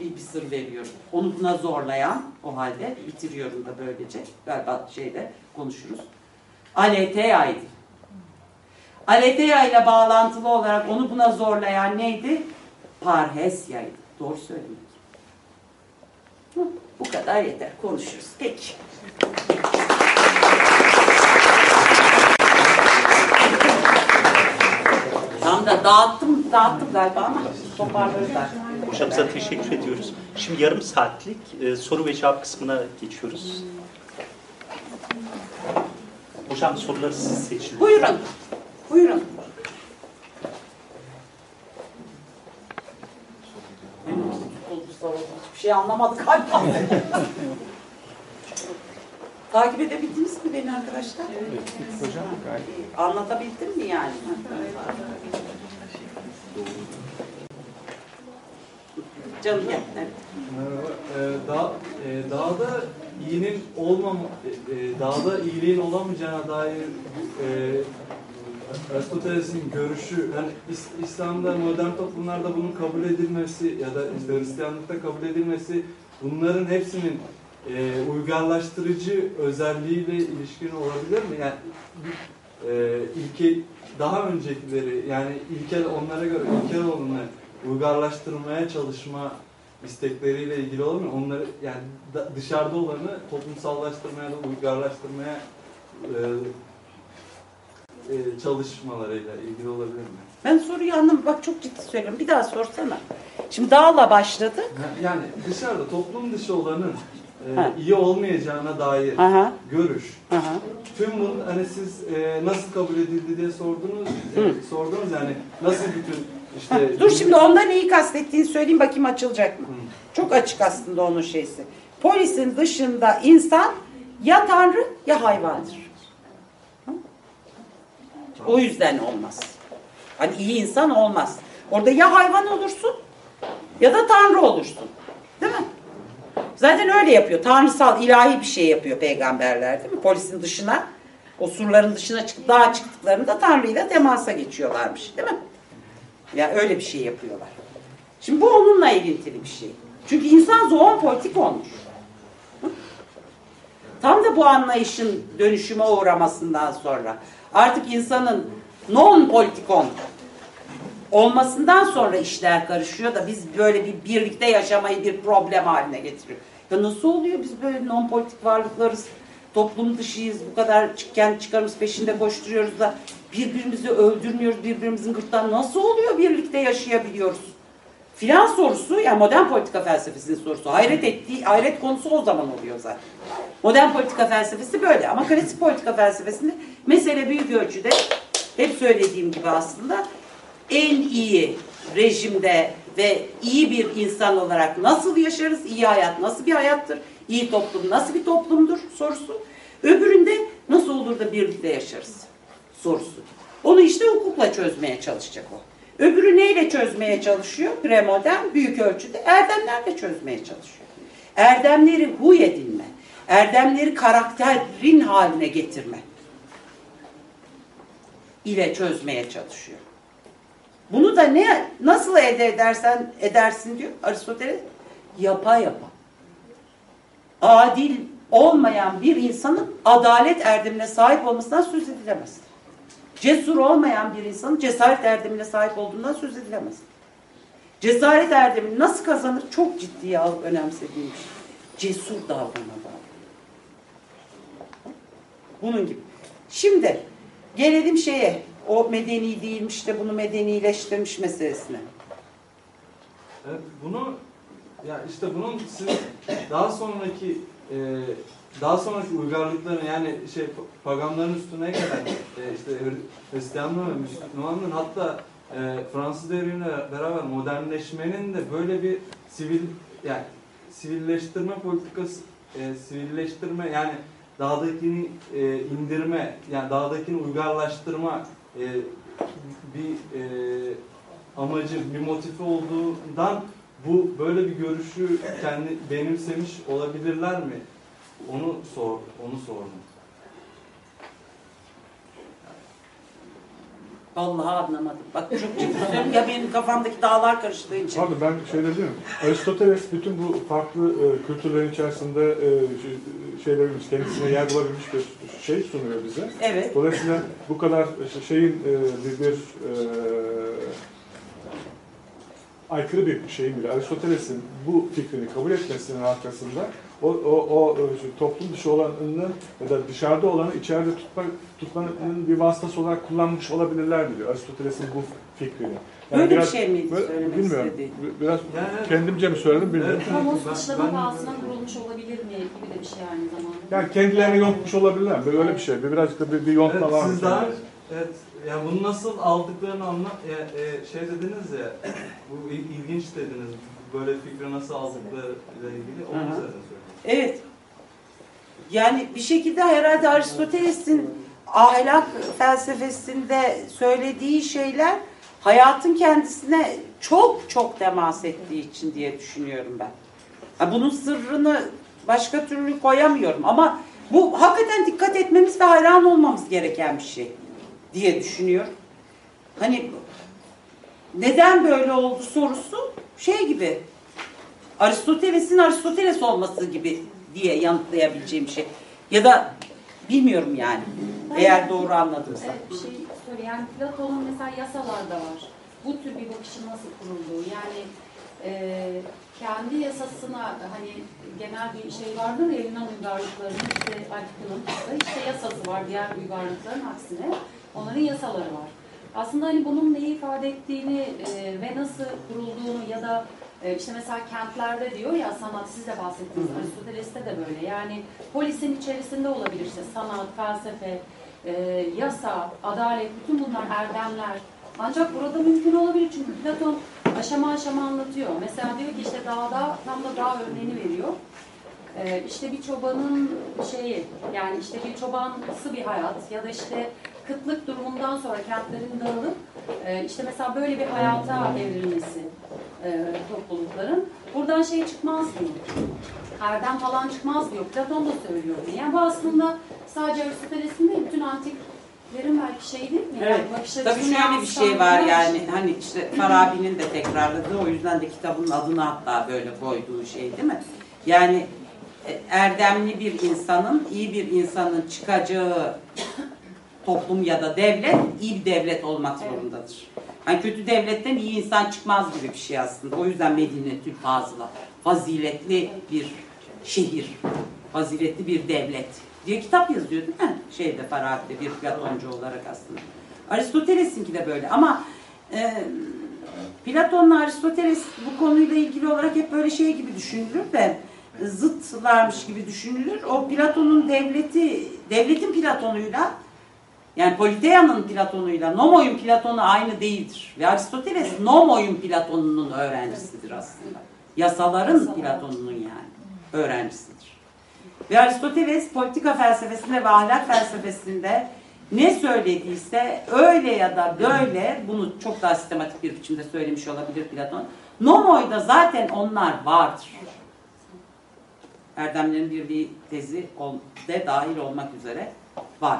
İyi bir sır veriyorum. Onu buna zorlayan o halde bitiriyorum da böylece. Galiba şeyde konuşuruz. Alethea'ydı. Aletheia ile bağlantılı olarak onu buna zorlayan neydi? Parhesya'ydı. Doğru söylemek. Bu kadar yeter. Konuşuruz. Peki. Tam da dağıttım, dağıttım galiba ama toparlarız artık. Hocamıza teşekkür ediyoruz. Şimdi yarım saatlik e, soru ve cevap kısmına geçiyoruz. Hocam soruları siz seçin. Buyurun. Buyurun. Hiçbir şey anlamadık galiba. Takip edebildiniz mi beni arkadaşlar? Hocam gayet. Anlatabildim mi yani? Canım gel. Evet. Merhaba. Ee, dağ, e, dağda iyinin olmam, e, e, dağda iyiliğin olamayacağına dair e, Aristoteles'in görüşü, yani İs- İslam'da, modern toplumlarda bunun kabul edilmesi ya da işte Hristiyanlıkta kabul edilmesi, bunların hepsinin e, uygarlaştırıcı özelliğiyle ilişkin olabilir mi? Yani e, ilke daha öncekileri yani ilkel onlara göre ilkel olanı uygarlaştırmaya çalışma istekleriyle ilgili olmuyor. Onları yani da- dışarıda olanı toplumsallaştırmaya da uygarlaştırmaya e, e, çalışmalarıyla ilgili olabilir mi? Ben soruyu anlamadım. Bak çok ciddi söylüyorum. Bir daha sorsana. Şimdi dağla başladı. Ya- Yani dışarıda toplum dışı olanın e, Ha. iyi olmayacağına dair Aha, görüş. aha. Tüm bunu hani siz e, nasıl kabul edildi diye sordunuz. e, sordunuz yani nasıl bütün işte Dur şimdi onda neyi kastettiğini söyleyeyim bakayım açılacak mı? Hı. Çok açık aslında onun şeysi. Polisin dışında insan ya tanrı ya hayvandır. O yüzden olmaz. Hani iyi insan olmaz. Orada ya hayvan olursun ya da tanrı olursun. Değil mi? Zaten öyle yapıyor. Tanrısal, ilahi bir şey yapıyor peygamberler değil mi? Polisin dışına, o surların dışına çıkıp dağa çıktıklarında Tanrı'yla temasa geçiyorlarmış değil mi? Ya öyle bir şey yapıyorlar. Şimdi bu onunla ilintili bir şey. Çünkü insan zoon politik olmuş. Tam da bu anlayışın dönüşüme uğramasından sonra artık insanın non politikon olmasından sonra işler karışıyor da biz böyle bir birlikte yaşamayı bir problem haline getiriyor. Ya nasıl oluyor biz böyle non politik varlıklarız, toplum dışıyız, bu kadar çık- kendi çıkarımız peşinde koşturuyoruz da birbirimizi öldürmüyoruz, birbirimizin gırtlağını nasıl oluyor birlikte yaşayabiliyoruz? Filan sorusu, yani modern politika felsefesinin sorusu. Hayret ettiği, hayret konusu o zaman oluyor zaten. Modern politika felsefesi böyle ama klasik politika felsefesinde mesele büyük ölçüde hep söylediğim gibi aslında en iyi rejimde ve iyi bir insan olarak nasıl yaşarız? İyi hayat nasıl bir hayattır? İyi toplum nasıl bir toplumdur sorusu. Öbüründe nasıl olur da birlikte yaşarız sorusu. Onu işte hukukla çözmeye çalışacak o. Öbürü neyle çözmeye çalışıyor? Premodern büyük ölçüde erdemlerle çözmeye çalışıyor. Erdemleri huy edinme, erdemleri karakterin haline getirme ile çözmeye çalışıyor. Bunu da ne nasıl elde edersen edersin diyor Aristoteles. Yapa yapa. Adil olmayan bir insanın adalet erdemine sahip olmasından söz edilemez. Cesur olmayan bir insanın cesaret erdemine sahip olduğundan söz edilemez. Cesaret erdemini nasıl kazanır? Çok ciddiye alıp önemsediğim. Cesur davranma. Bunun gibi. Şimdi gelelim şeye. O medeni değilmiş de bunu medenileştirmiş meselesine. Evet, bunu ya işte bunun siz daha sonraki e, daha sonraki uygarlıkların yani şey paganların üstüne gelen e, işte Hri- Hristiyanlığın ve Müslümanlığın hatta e, Fransız devrimiyle beraber modernleşmenin de böyle bir sivil yani sivilleştirme politikası e, sivilleştirme yani dağdakini e, indirme, yani dağdakini uygarlaştırma e, bir e, amacı, bir motifi olduğundan bu böyle bir görüşü kendi benimsemiş olabilirler mi? Onu sor, onu sordum. Vallahi anlamadım. Bak çok ciddi söylüyorum ya benim kafamdaki dağlar karıştığı için. Pardon ben şey dedim. Aristoteles bütün bu farklı e, kültürlerin içerisinde e, şey- şeylerimiz kendisine yer bulabilmiş bir şey sunuyor bize. Evet. Dolayısıyla bu kadar şeyin e, bir, bir e, aykırı bir şeyin bile Aristoteles'in bu fikrini kabul etmesinin arkasında o, o, o e, toplum dışı olanını ya da dışarıda olanı içeride tutma, tutmanın bir vasıtası olarak kullanmış olabilirler diyor Aristoteles'in bu fikrini. Böyle bir şey miydi böyle- söylemek bilmiyorum. istediği? Biraz Yani- kendimce mi söyledim bilmiyorum. Evet. Dışlama ben- pahasına kurulmuş olabilir mi gibi de bir şey aynı zamanda. Yani kendilerini yontmuş olabilirler. Böyle bir şey. Bir- Birazcık da bir, bir yontma Evet, var. siz daha evet yani bunu nasıl aldıklarını anla e, e, şey dediniz ya bu il- ilginç dediniz böyle fikri nasıl aldıkları ile ilgili onu söyleyeyim. Evet. Yani bir şekilde herhalde Aristoteles'in ahlak felsefesinde söylediği şeyler hayatın kendisine çok çok temas ettiği için diye düşünüyorum ben. Ha, bunun sırrını başka türlü koyamıyorum ama bu hakikaten dikkat etmemiz ve hayran olmamız gereken bir şey diye düşünüyorum. Hani neden böyle oldu sorusu şey gibi Aristoteles'in Aristoteles olması gibi diye yanıtlayabileceğim şey. Ya da bilmiyorum yani. Eğer doğru anladımsa. Evet bir şey söyleyeyim. Yani Platon'un mesela yasalarda var. Bu tür bir bakışın nasıl kurulduğu. Yani e, kendi yasasına hani genel bir şey vardır ya Yunan uygarlıklarının işte Antikon'un da işte yasası var diğer uygarlıkların aksine. Onların yasaları var. Aslında hani bunun neyi ifade ettiğini e, ve nasıl kurulduğunu ya da e, işte mesela kentlerde diyor ya sanat siz de bahsettiniz Aristoteles'te de böyle. Yani polisin içerisinde olabilir işte sanat, felsefe, e, yasa, adalet, bütün bunlar erdemler. Ancak burada mümkün olabilir çünkü Platon aşama aşama anlatıyor. Mesela diyor ki işte dağda tam da dağ örneğini veriyor. Ee, işte bir çobanın şeyi yani işte bir çobansı bir hayat ya da işte kıtlık durumundan sonra kentlerin dağılıp e, işte mesela böyle bir hayata evrilmesi e, toplulukların buradan şey çıkmaz diyor. Erdem falan çıkmaz diyor. Platon da söylüyor. Yani bu aslında sadece Aristoteles'in değil bütün antiklerin belki şey değil mi? Evet. bakış Tabii şöyle bir şey var bir yani şey. hani işte Farabi'nin de tekrarladığı o yüzden de kitabın adını hatta böyle koyduğu şey değil mi? Yani e, erdemli bir insanın, iyi bir insanın çıkacağı toplum ya da devlet iyi bir devlet olmak zorundadır. Yani kötü devletten iyi insan çıkmaz gibi bir şey aslında. O yüzden Medine-Tül Fazla faziletli bir şehir, faziletli bir devlet diye kitap yazıyor değil mi? Şeyde Farabi'de bir Platoncu olarak aslında. Aristoteles'inki de böyle ama e, Platon'la Aristoteles bu konuyla ilgili olarak hep böyle şey gibi düşünülür de zıtlarmış gibi düşünülür. O Platon'un devleti, devletin Platon'uyla yani Politeia'nın Platon'uyla Nomo'yun Platon'u aynı değildir. Ve Aristoteles Nomo'yun Platon'unun öğrencisidir aslında. Yasaların Yasalar. Platon'unun yani öğrencisidir. Ve Aristoteles politika felsefesinde ve ahlak felsefesinde ne söylediyse öyle ya da böyle bunu çok daha sistematik bir biçimde söylemiş olabilir Platon. Nomo'yda zaten onlar vardır. Erdemlerin Birliği tezi de dahil olmak üzere var.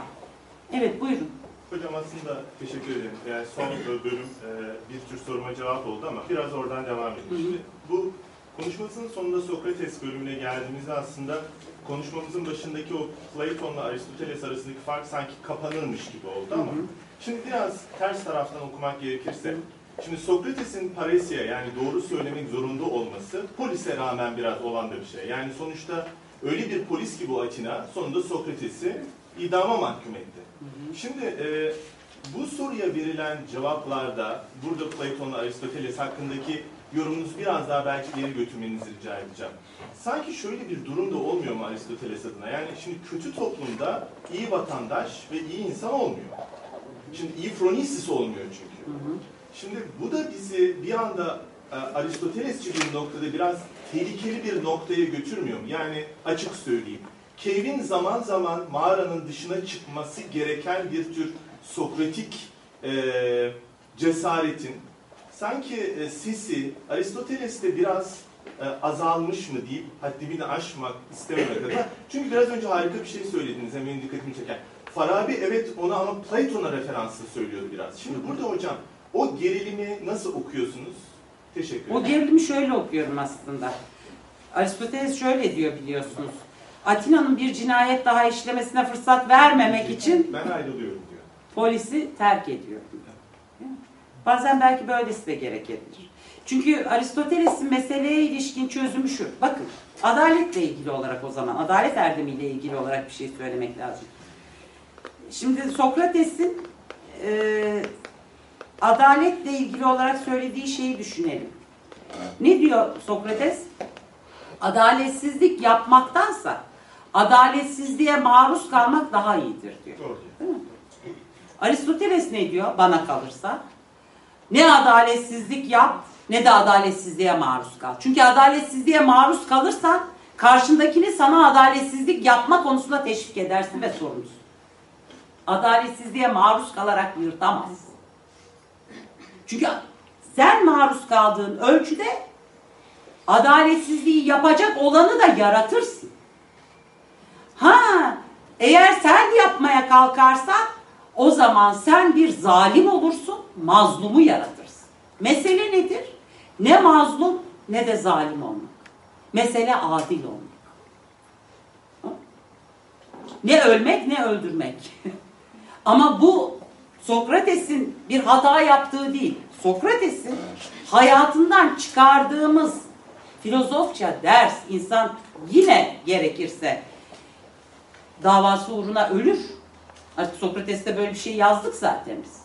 Evet buyurun. Hocam aslında teşekkür ederim. Yani son bölüm e, bir tür soruma cevap oldu ama biraz oradan devam. Şimdi bu konuşmasının sonunda Sokrates bölümüne geldiğimizde aslında konuşmamızın başındaki o Platon'la Aristoteles arasındaki fark sanki kapanırmış gibi oldu ama şimdi biraz ters taraftan okumak gerekirse Şimdi Sokrates'in paresia yani doğru söylemek zorunda olması polise rağmen biraz olan da bir şey. Yani sonuçta öyle bir polis ki bu Atina sonunda Sokrates'i idama mahkum etti. Şimdi e, bu soruya verilen cevaplarda burada Platon'la Aristoteles hakkındaki yorumunuzu biraz daha belki geri götürmenizi rica edeceğim. Sanki şöyle bir durum da olmuyor mu Aristoteles adına? Yani şimdi kötü toplumda iyi vatandaş ve iyi insan olmuyor. Şimdi iyi Phronesis olmuyor çünkü. Şimdi bu da bizi bir anda e, Aristotelesçi bir noktada biraz tehlikeli bir noktaya götürmüyor mu? Yani açık söyleyeyim. Cave'in zaman zaman mağaranın dışına çıkması gereken bir tür Sokratik e, cesaretin sanki e, sesi Aristoteles'te biraz e, azalmış mı deyip haddini aşmak istememek adına. Çünkü biraz önce harika bir şey söylediniz hem benim dikkatimi çeken. Farabi evet ona ama Platon'a referanslı söylüyordu biraz. Şimdi burada hocam o gerilimi nasıl okuyorsunuz? Teşekkür O ederim. gerilimi şöyle okuyorum aslında. Aristoteles şöyle diyor biliyorsunuz. Atina'nın bir cinayet daha işlemesine fırsat vermemek için Ben ayrılıyorum diyor. polisi terk ediyor. Bazen belki böylesi de gerekebilir. Çünkü Aristoteles'in meseleye ilişkin çözümü şu. Bakın adaletle ilgili olarak o zaman, adalet erdemiyle ilgili olarak bir şey söylemek lazım. Şimdi Sokrates'in e, adaletle ilgili olarak söylediği şeyi düşünelim. Ne diyor Sokrates? Adaletsizlik yapmaktansa adaletsizliğe maruz kalmak daha iyidir diyor. Doğru. Değil mi? Aristoteles ne diyor bana kalırsa? Ne adaletsizlik yap ne de adaletsizliğe maruz kal. Çünkü adaletsizliğe maruz kalırsan karşındakini sana adaletsizlik yapma konusunda teşvik edersin ve sorumlusun. Adaletsizliğe maruz kalarak yırtamazsın. Çünkü sen maruz kaldığın ölçüde adaletsizliği yapacak olanı da yaratırsın. Ha, eğer sen yapmaya kalkarsan o zaman sen bir zalim olursun, mazlumu yaratırsın. Mesele nedir? Ne mazlum ne de zalim olmak. Mesele adil olmak. Ne ölmek ne öldürmek. Ama bu Sokrates'in bir hata yaptığı değil. Sokrates'in hayatından çıkardığımız filozofça ders insan yine gerekirse davası uğruna ölür. Artık Sokrates'te böyle bir şey yazdık zaten biz.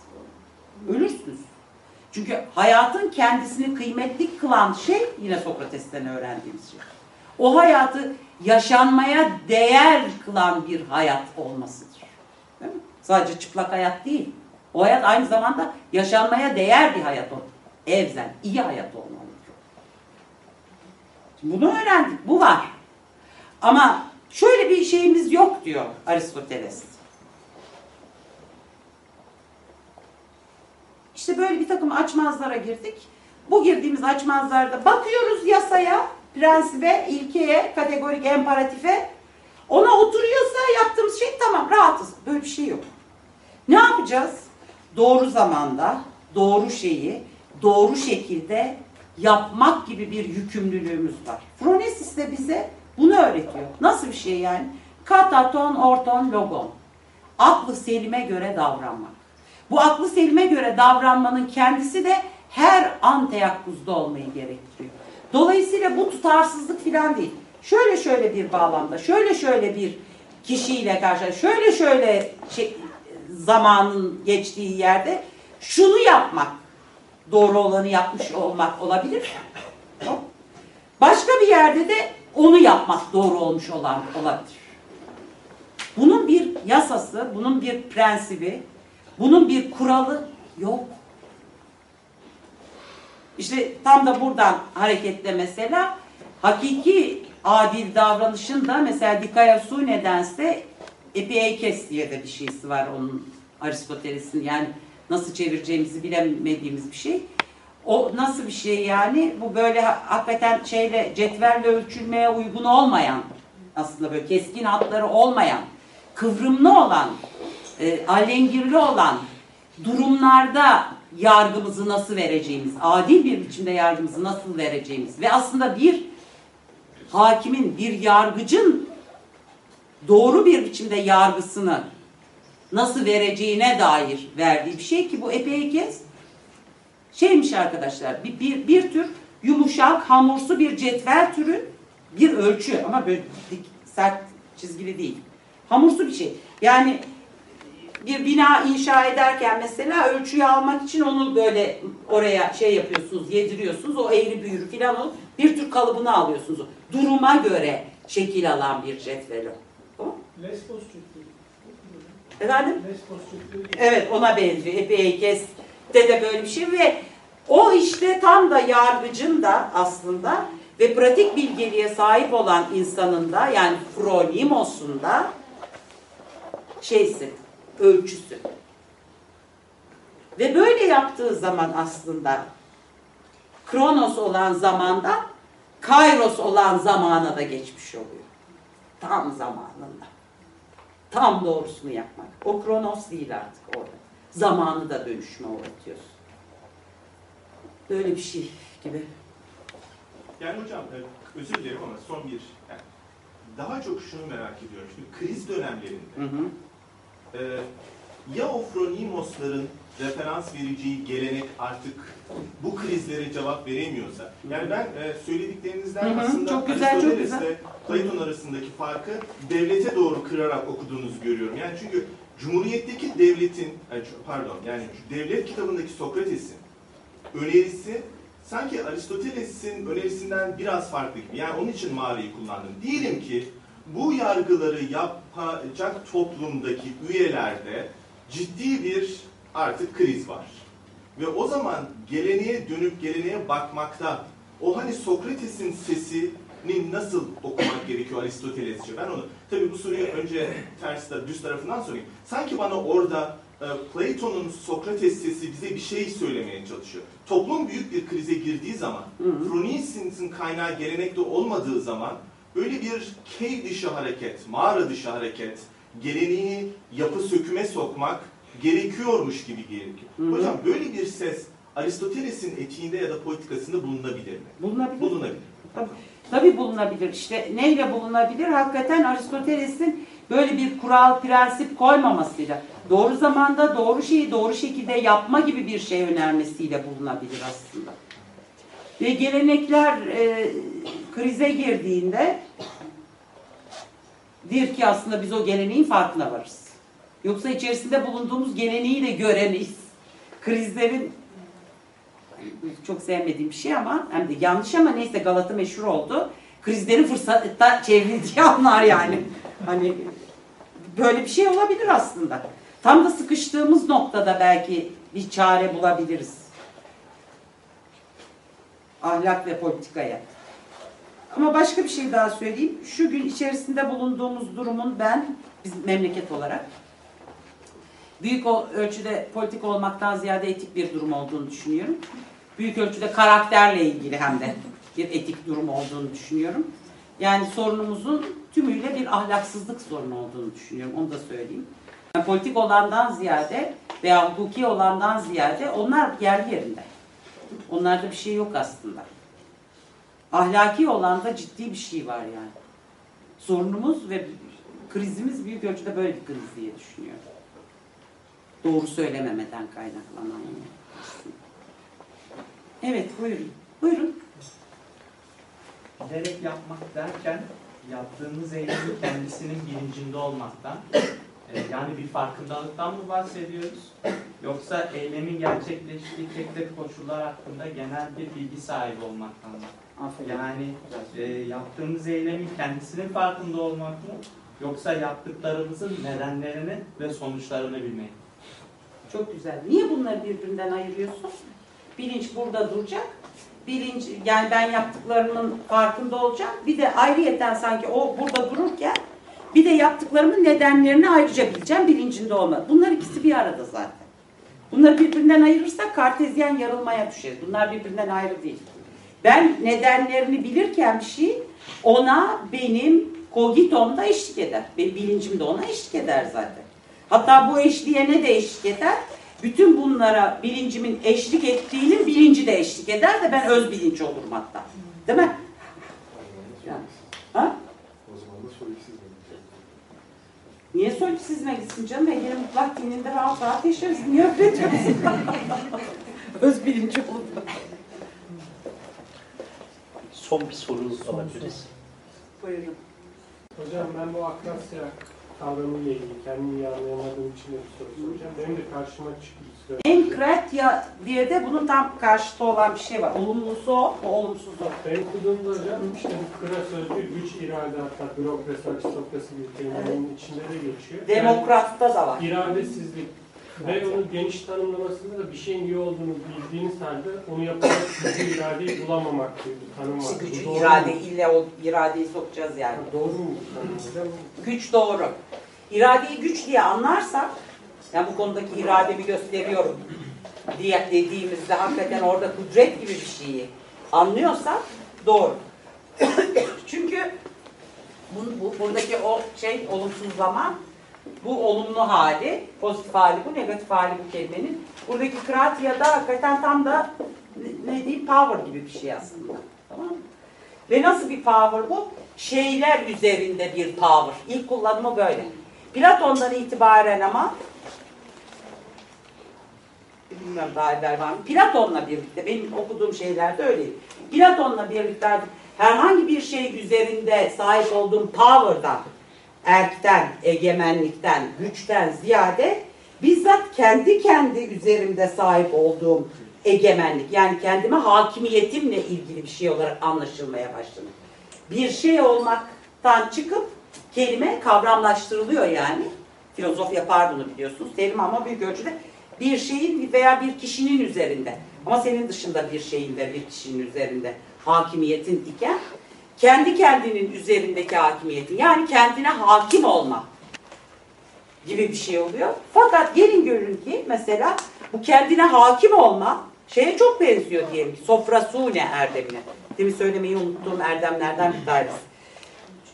Ölürsünüz. Çünkü hayatın kendisini kıymetli kılan şey yine Sokrates'ten öğrendiğimiz şey. O hayatı yaşanmaya değer kılan bir hayat olmasıdır. Değil mi? Sadece çıplak hayat değil. O hayat aynı zamanda yaşanmaya değer bir hayat olmalı. Evzen, iyi hayat. Şimdi Bunu öğrendik. Bu var. Ama şöyle bir şeyimiz yok diyor Aristoteles. İşte böyle bir takım açmazlara girdik. Bu girdiğimiz açmazlarda bakıyoruz yasaya, prensibe, ilkeye, kategorik emparatife. Ona oturuyorsa yaptığımız şey tamam rahatız. Böyle bir şey yok. Ne yapacağız? Doğru zamanda, doğru şeyi, doğru şekilde yapmak gibi bir yükümlülüğümüz var. Phronesis de bize bunu öğretiyor. Nasıl bir şey yani? Kataton, orton, logon. Aklı selime göre davranmak. Bu aklı selime göre davranmanın kendisi de her an teyakkuzda olmayı gerektiriyor. Dolayısıyla bu tutarsızlık falan değil. Şöyle şöyle bir bağlamda, şöyle şöyle bir kişiyle karşı, şöyle şöyle şey, zamanın geçtiği yerde şunu yapmak, doğru olanı yapmış olmak olabilir. Başka bir yerde de onu yapmak doğru olmuş olan olabilir. Bunun bir yasası, bunun bir prensibi, bunun bir kuralı yok. İşte tam da buradan hareketle mesela hakiki adil davranışın da mesela Dikaya Su nedense Epiekes diye de bir şeysi var onun Aristoteles'in yani nasıl çevireceğimizi bilemediğimiz bir şey. O nasıl bir şey yani? Bu böyle ha- hakikaten şeyle cetvelle ölçülmeye uygun olmayan aslında böyle keskin hatları olmayan, kıvrımlı olan, e, alengirli olan durumlarda yargımızı nasıl vereceğimiz, adil bir biçimde yargımızı nasıl vereceğimiz ve aslında bir hakimin, bir yargıcın doğru bir biçimde yargısını nasıl vereceğine dair verdiği bir şey ki bu epey kez şeymiş arkadaşlar bir, bir, bir tür yumuşak hamursu bir cetvel türü bir ölçü ama böyle dik, sert çizgili değil. Hamursu bir şey. Yani bir bina inşa ederken mesela ölçüyü almak için onu böyle oraya şey yapıyorsunuz, yediriyorsunuz. O eğri büğrü filan o bir tür kalıbını alıyorsunuz. Duruma göre şekil alan bir cetvel o. Tamam? Lesbos Türkleri. Efendim? Lesbos Türkleri. Evet ona benziyor. Epey kez de de böyle bir şey ve o işte tam da yargıcın da aslında ve pratik bilgeliğe sahip olan insanın da yani Phronimos'un da şeysi, ölçüsü. Ve böyle yaptığı zaman aslında Kronos olan zamanda Kairos olan zamana da geçmiş oluyor. Tam zamanında. Tam doğrusunu yapmak. O Kronos değil artık orada. Zamanı da dönüşüme uğratıyorsun. Böyle bir şey gibi. Yani hocam e, özür dilerim ama son bir yani daha çok şunu merak ediyorum. Şimdi kriz dönemlerinde Hı hı. e, ya o Phronimos'ların referans vereceği gelenek artık bu krizlere cevap veremiyorsa yani ben e, söylediklerinizden Hı hı, aslında çok güzel, çok güzel. Platon arasındaki farkı devlete doğru kırarak okuduğunuzu görüyorum. Yani çünkü Cumhuriyet'teki devletin pardon yani devlet kitabındaki Sokrates'in önerisi sanki Aristoteles'in önerisinden biraz farklı gibi. Yani onun için mağarayı kullandım. Diyelim ki bu yargıları yapacak toplumdaki üyelerde ciddi bir artık kriz var. Ve o zaman geleneğe dönüp geleneğe bakmakta o hani Sokrates'in sesini nasıl okumak gerekiyor Aristotelesçe? Ben onu tabii bu soruyu önce ters düz tarafından sorayım. Sanki bana orada e, Platon'un Sokrates sesi bize bir şey söylemeye çalışıyor. Toplum büyük bir krize girdiği zaman. Phronisis'in kaynağı gelenekte olmadığı zaman böyle bir cave dışı hareket, mağara dışı hareket, geleneği yapı söküme sokmak gerekiyormuş gibi gerekiyor. Hocam böyle bir ses Aristoteles'in etiğinde ya da politikasında bulunabilir mi? Bulunabilir. Bulunabilir. Tabii, tabii bulunabilir. İşte neyle bulunabilir? Hakikaten Aristoteles'in böyle bir kural, prensip koymamasıyla, doğru zamanda doğru şeyi doğru şekilde yapma gibi bir şey önermesiyle bulunabilir aslında. Ve gelenekler e, krize girdiğinde dir ki aslında biz o geleneğin farkına varız. Yoksa içerisinde bulunduğumuz geleneği de göremeyiz. Krizlerin çok sevmediğim bir şey ama hem de yanlış ama neyse Galata meşhur oldu. Krizlerin fırsatta çevrildiği anlar yani. Hani böyle bir şey olabilir aslında. Tam da sıkıştığımız noktada belki bir çare bulabiliriz. Ahlak ve politikaya. Ama başka bir şey daha söyleyeyim. Şu gün içerisinde bulunduğumuz durumun ben biz memleket olarak büyük ölçüde politik olmaktan ziyade etik bir durum olduğunu düşünüyorum. Büyük ölçüde karakterle ilgili hem de bir etik durum olduğunu düşünüyorum. Yani sorunumuzun tümüyle bir ahlaksızlık sorunu olduğunu düşünüyorum. Onu da söyleyeyim. Yani politik olandan ziyade veya hukuki olandan ziyade onlar yerli yerinde. Onlarda bir şey yok aslında. Ahlaki olanda ciddi bir şey var yani. Sorunumuz ve krizimiz büyük ölçüde böyle bir kriz diye düşünüyorum. Doğru söylememeden kaynaklanan yine. Evet buyurun. Buyurun. Bilerek yapmak derken yaptığınız eylemin kendisinin bilincinde olmaktan e, yani bir farkındalıktan mı bahsediyoruz? Yoksa eylemin gerçekleştiği tek tek koşullar hakkında genel bir bilgi sahibi olmaktan mı? Aferin. Yani e, yaptığımız eylemin kendisinin farkında olmak mı? Yoksa yaptıklarımızın nedenlerini ve sonuçlarını bilmek? Çok güzel. Niye bunları birbirinden ayırıyorsun? Bilinç burada duracak. Bilinç yani ben yaptıklarımın farkında olacağım. Bir de ayrıyeten sanki o burada dururken bir de yaptıklarımın nedenlerini ayrıca bileceğim bilincinde olma. Bunlar ikisi bir arada zaten. Bunları birbirinden ayırırsak kartezyen yarılmaya düşeriz. Bunlar birbirinden ayrı değil. Ben nedenlerini bilirken bir şey ona benim kogitomda eşlik eder. Benim bilincim ona eşlik eder zaten. Hatta bu eşliğe ne de eşlik eder? Bütün bunlara bilincimin eşlik ettiğinin bilinci de eşlik eder de ben öz bilinç olurum hatta. Değil mi? Yani, ha? Niye solipsizme gitsin canım? Ege'nin mutlak dininde rahat rahat yaşarız. Niye öyle diyorsun? öz bilinci olur. Son bir soru alabiliriz. Buyurun. Hocam ben bu akasya kavramıyla ilgili kendimi iyi anlayamadığım için de bir soru soracağım. Benim de karşıma çıktı. Enkratya diye de bunun tam karşıtı olan bir şey var. Olumlusu o, o olumsuzu. Ben okuduğumda hocam işte bu kıra sözcüğü güç, irade hatta bürokrasi, aristokrasi gibi terimlerin içinde de geçiyor. Demokratta da var. Yani iradesizlik Ve onun geniş tanımlamasında da bir şeyin iyi olduğunu bildiğiniz halde onu yapacak gücü iradeyi bulamamak gibi bir tanım var. İşte gücü doğru irade mu? ille o iradeyi sokacağız yani. Doğru mu? Güç doğru. İradeyi güç diye anlarsak, yani bu konudaki irademi gösteriyorum diye dediğimizde hakikaten orada kudret gibi bir şeyi anlıyorsak doğru. Çünkü bu, bu, buradaki o şey olumsuzlama, bu olumlu hali, pozitif hali bu, negatif hali bu kelimenin. Buradaki kratia da hakikaten tam da ne, ne diyeyim power gibi bir şey aslında. Tamam mı? Ve nasıl bir power bu? Şeyler üzerinde bir power. İlk kullanımı böyle. Platon'dan itibaren ama bilmiyorum daha evvel var mı? Platon'la birlikte, benim okuduğum şeylerde öyleydi. Platon'la birlikte herhangi bir şey üzerinde sahip olduğum power'dan, erkten, egemenlikten, güçten ziyade bizzat kendi kendi üzerimde sahip olduğum egemenlik, yani kendime hakimiyetimle ilgili bir şey olarak anlaşılmaya başladı. Bir şey olmaktan çıkıp kelime kavramlaştırılıyor yani. Filozof yapar bunu biliyorsunuz. Terim ama büyük ölçüde bir şeyin veya bir kişinin üzerinde ama senin dışında bir şeyin ve bir kişinin üzerinde hakimiyetin iken kendi kendinin üzerindeki hakimiyetin yani kendine hakim olma gibi bir şey oluyor. Fakat gelin görün ki mesela bu kendine hakim olma şeye çok benziyor diyelim ki sofrasune erdemine. Demin söylemeyi unuttuğum erdemlerden bir tanesi.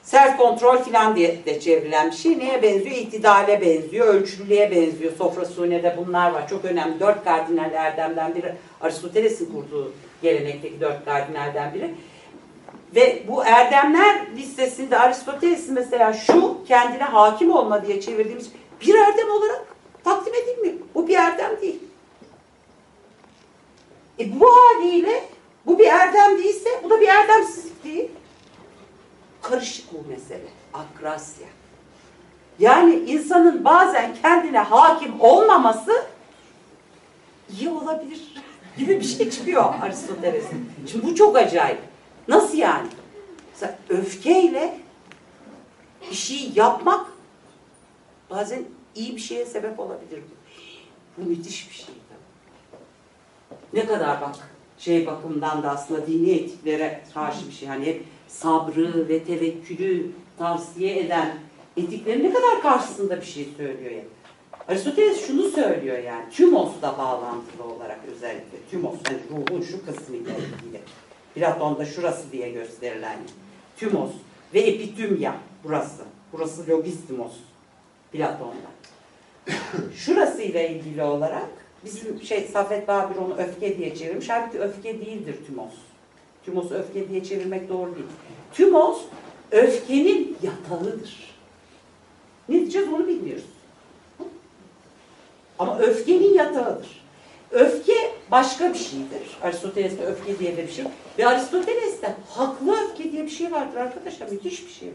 Self kontrol filan diye de çevrilen bir şey. Neye benziyor? İtidale benziyor, ölçülüğe benziyor. Sofra Sune'de bunlar var. Çok önemli. Dört kardinal erdemden biri. Aristoteles'in kurduğu gelenekteki dört kardinalden biri. Ve bu erdemler listesinde Aristoteles'in mesela şu kendine hakim olma diye çevirdiğimiz bir erdem olarak takdim edilmiyor. Bu bir erdem değil. E bu haliyle bu bir erdem değilse bu da bir erdemsizlik değil. Karışık bu mesele. Akrasya. Yani insanın bazen kendine hakim olmaması iyi olabilir gibi bir şey çıkıyor Aristoteles'in. Şimdi bu çok acayip. Nasıl yani? Mesela öfkeyle bir şey yapmak bazen iyi bir şeye sebep olabilir. Bu müthiş bir şey. Ne kadar bak şey bakımından da aslında dini etiklere karşı bir şey. Hani sabrı ve tevekkülü tavsiye eden etiklerin ne kadar karşısında bir şey söylüyor yani. Aristoteles şunu söylüyor yani. Tümos'la bağlantılı olarak özellikle. Tümos, hani ruhun şu kısmıyla ilgili. Platon'da şurası diye gösterilen. Tümos ve epitümya burası. Burası logistimos Platon'da. Şurasıyla ilgili olarak bizim şey Safet Babir onu öfke diye çevirmiş. Halbuki öfke değildir tümos. Tümos'u öfke diye çevirmek doğru değil. Tümos öfkenin yatağıdır. Ne diyeceğiz onu bilmiyoruz. Ama öfkenin yatağıdır. Öfke başka bir şeydir. Aristoteles'te öfke diye de bir şey. Ve Aristoteles'te haklı öfke diye bir şey vardır arkadaşlar. Müthiş bir şey.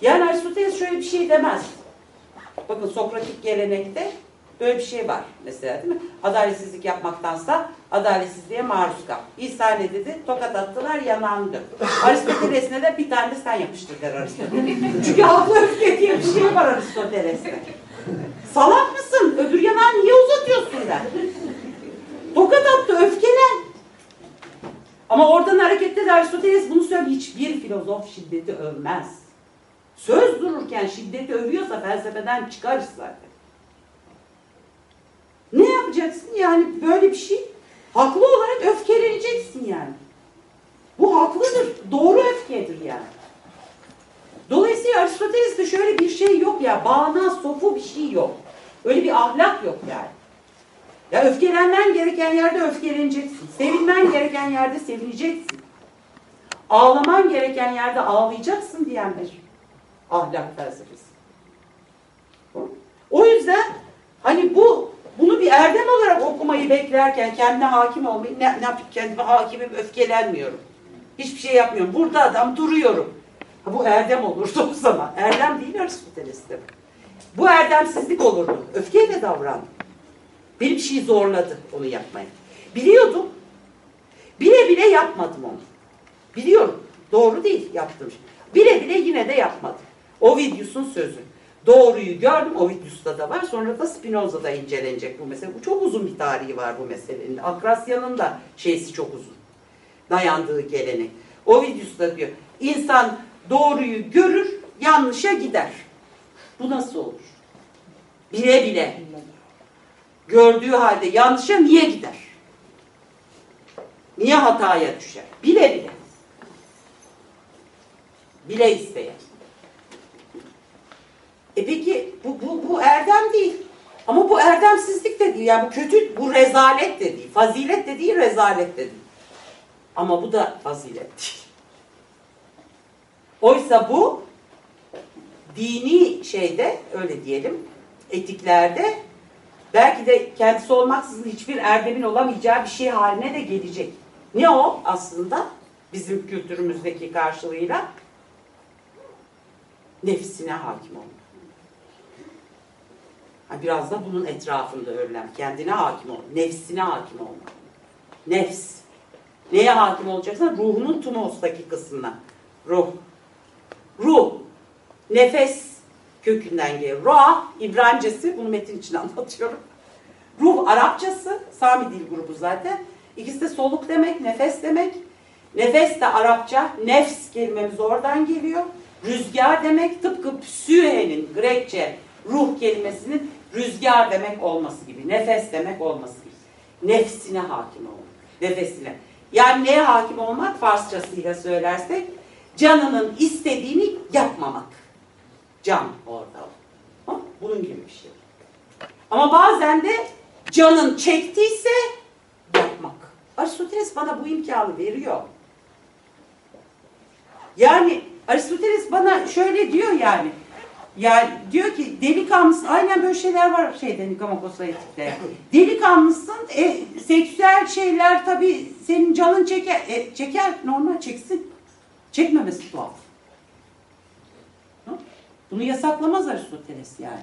Yani Aristoteles şöyle bir şey demez. Bakın Sokratik gelenekte böyle bir şey var mesela değil mi? Adaletsizlik yapmaktansa adaletsizliğe maruz kal. İsa ne dedi? Tokat attılar yanağını dök. Aristoteles'ine de bir tane de sen yapıştır der Aristoteles. Çünkü haklı öfke diye bir şey var Aristoteles'te. Salak mısın? Öbür yanağı niye uzatıyorsun der. Tokat attı öfkelen. Ama oradan hareketle de Aristoteles bunu söylüyor. Hiçbir filozof şiddeti övmez. Söz dururken şiddeti övüyorsa felsefeden çıkarız zaten. Ne yapacaksın? Yani böyle bir şey haklı olarak öfkeleneceksin yani. Bu haklıdır. Doğru öfkedir yani. Dolayısıyla Aristoteles'te şöyle bir şey yok ya. Bağna, sofu bir şey yok. Öyle bir ahlak yok yani. Ya öfkelenmen gereken yerde öfkeleneceksin. Sevinmen gereken yerde sevineceksin. Ağlaman gereken yerde ağlayacaksın diyen bir ahlak felsefesi. O yüzden hani bu bunu bir erdem olarak okumayı beklerken kendine hakim olmayı ne, ne yapayım kendime hakimim öfkelenmiyorum. Hiçbir şey yapmıyorum. Burada adam duruyorum. Ha, bu erdem olurdu o zaman. Erdem değil Aristoteles'te. Bu erdemsizlik olurdu. Öfkeyle davrandım. Beni bir şey zorladı onu yapmaya. Biliyordum. Bile bile yapmadım onu. Biliyorum. Doğru değil yaptığım şey. Bile bile yine de yapmadım. Ovidius'un sözü. Doğruyu gördüm. Ovidius'ta da var. Sonra da Spinoza'da incelenecek bu mesele. Bu çok uzun bir tarihi var bu meselenin. Akrasya'nın da şeysi çok uzun. Dayandığı gelenek. Ovidius da diyor. insan doğruyu görür, yanlışa gider. Bu nasıl olur? Bile bile. Gördüğü halde yanlışa niye gider? Niye hataya düşer? Bile bile. Bile isteye. E peki bu, bu, bu erdem değil. Ama bu erdemsizlik de değil. Yani bu kötü, bu rezalet de değil. Fazilet de değil, rezalet de değil. Ama bu da fazilet değil. Oysa bu dini şeyde öyle diyelim etiklerde belki de kendisi olmaksızın hiçbir erdemin olamayacağı bir şey haline de gelecek. Ne o aslında bizim kültürümüzdeki karşılığıyla? Nefsine hakim olmak. Biraz da bunun etrafında örülem. Kendine hakim ol. Nefsine hakim olmak. Nefs. Neye hakim olacaksın? Ruhunun tumostaki kısmına. Ruh. Ruh. Nefes kökünden geliyor. Ruah, İbrancesi, bunu metin için anlatıyorum. Ruh Arapçası, Sami dil grubu zaten. İkisi de soluk demek, nefes demek. Nefes de Arapça, nefs kelimemiz oradan geliyor. Rüzgar demek tıpkı psühenin Grekçe ruh kelimesinin rüzgar demek olması gibi, nefes demek olması gibi. Nefsine hakim olmak, nefesine. Yani neye hakim olmak? Farsçasıyla söylersek, canının istediğini yapmamak. Can orada. Ha? Bunun gibi bir şey. Ama bazen de canın çektiyse yapmak. Aristoteles bana bu imkanı veriyor. Yani Aristoteles bana şöyle diyor yani. Yani diyor ki delikanlısın, aynen böyle şeyler var şeyde Nikomakos'a etikte. Delikanlısın, e, seksüel şeyler tabii senin canın çeker, e, çeker normal çeksin. Çekmemesi tuhaf. Bunu yasaklamaz Aristoteles yani.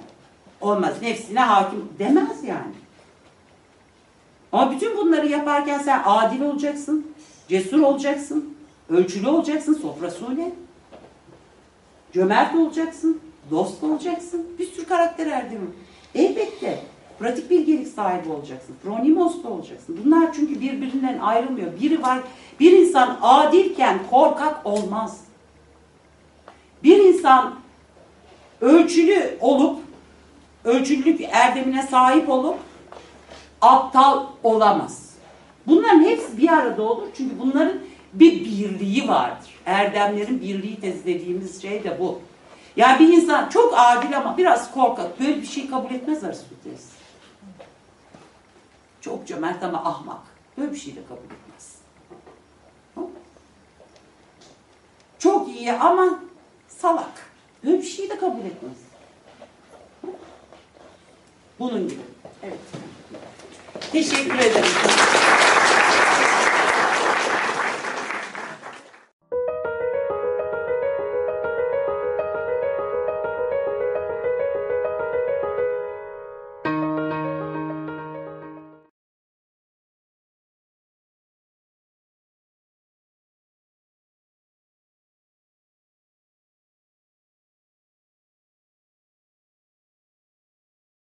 Olmaz, nefsine hakim demez yani. Ama bütün bunları yaparken sen adil olacaksın, cesur olacaksın, ölçülü olacaksın, sofrasune, cömert olacaksın, dost olacaksın, bir sürü karakter erdemi. Elbette pratik bilgelik sahibi olacaksın, pronimos da olacaksın. Bunlar çünkü birbirinden ayrılmıyor. Biri var, bir insan adilken korkak olmaz. Bir insan ölçülü olup, ölçülülük erdemine sahip olup aptal olamaz. Bunların hepsi bir arada olur çünkü bunların bir birliği vardır. Erdemlerin birliği tezi dediğimiz şey de bu. Yani bir insan çok adil ama biraz korkak. Böyle bir şey kabul etmez Aristoteles. Çok cömert ama ahmak. Böyle bir şey de kabul etmez. Çok iyi ama salak. Böyle bir şey de kabul etmez. Bunun gibi. Evet. Teşekkür ederim.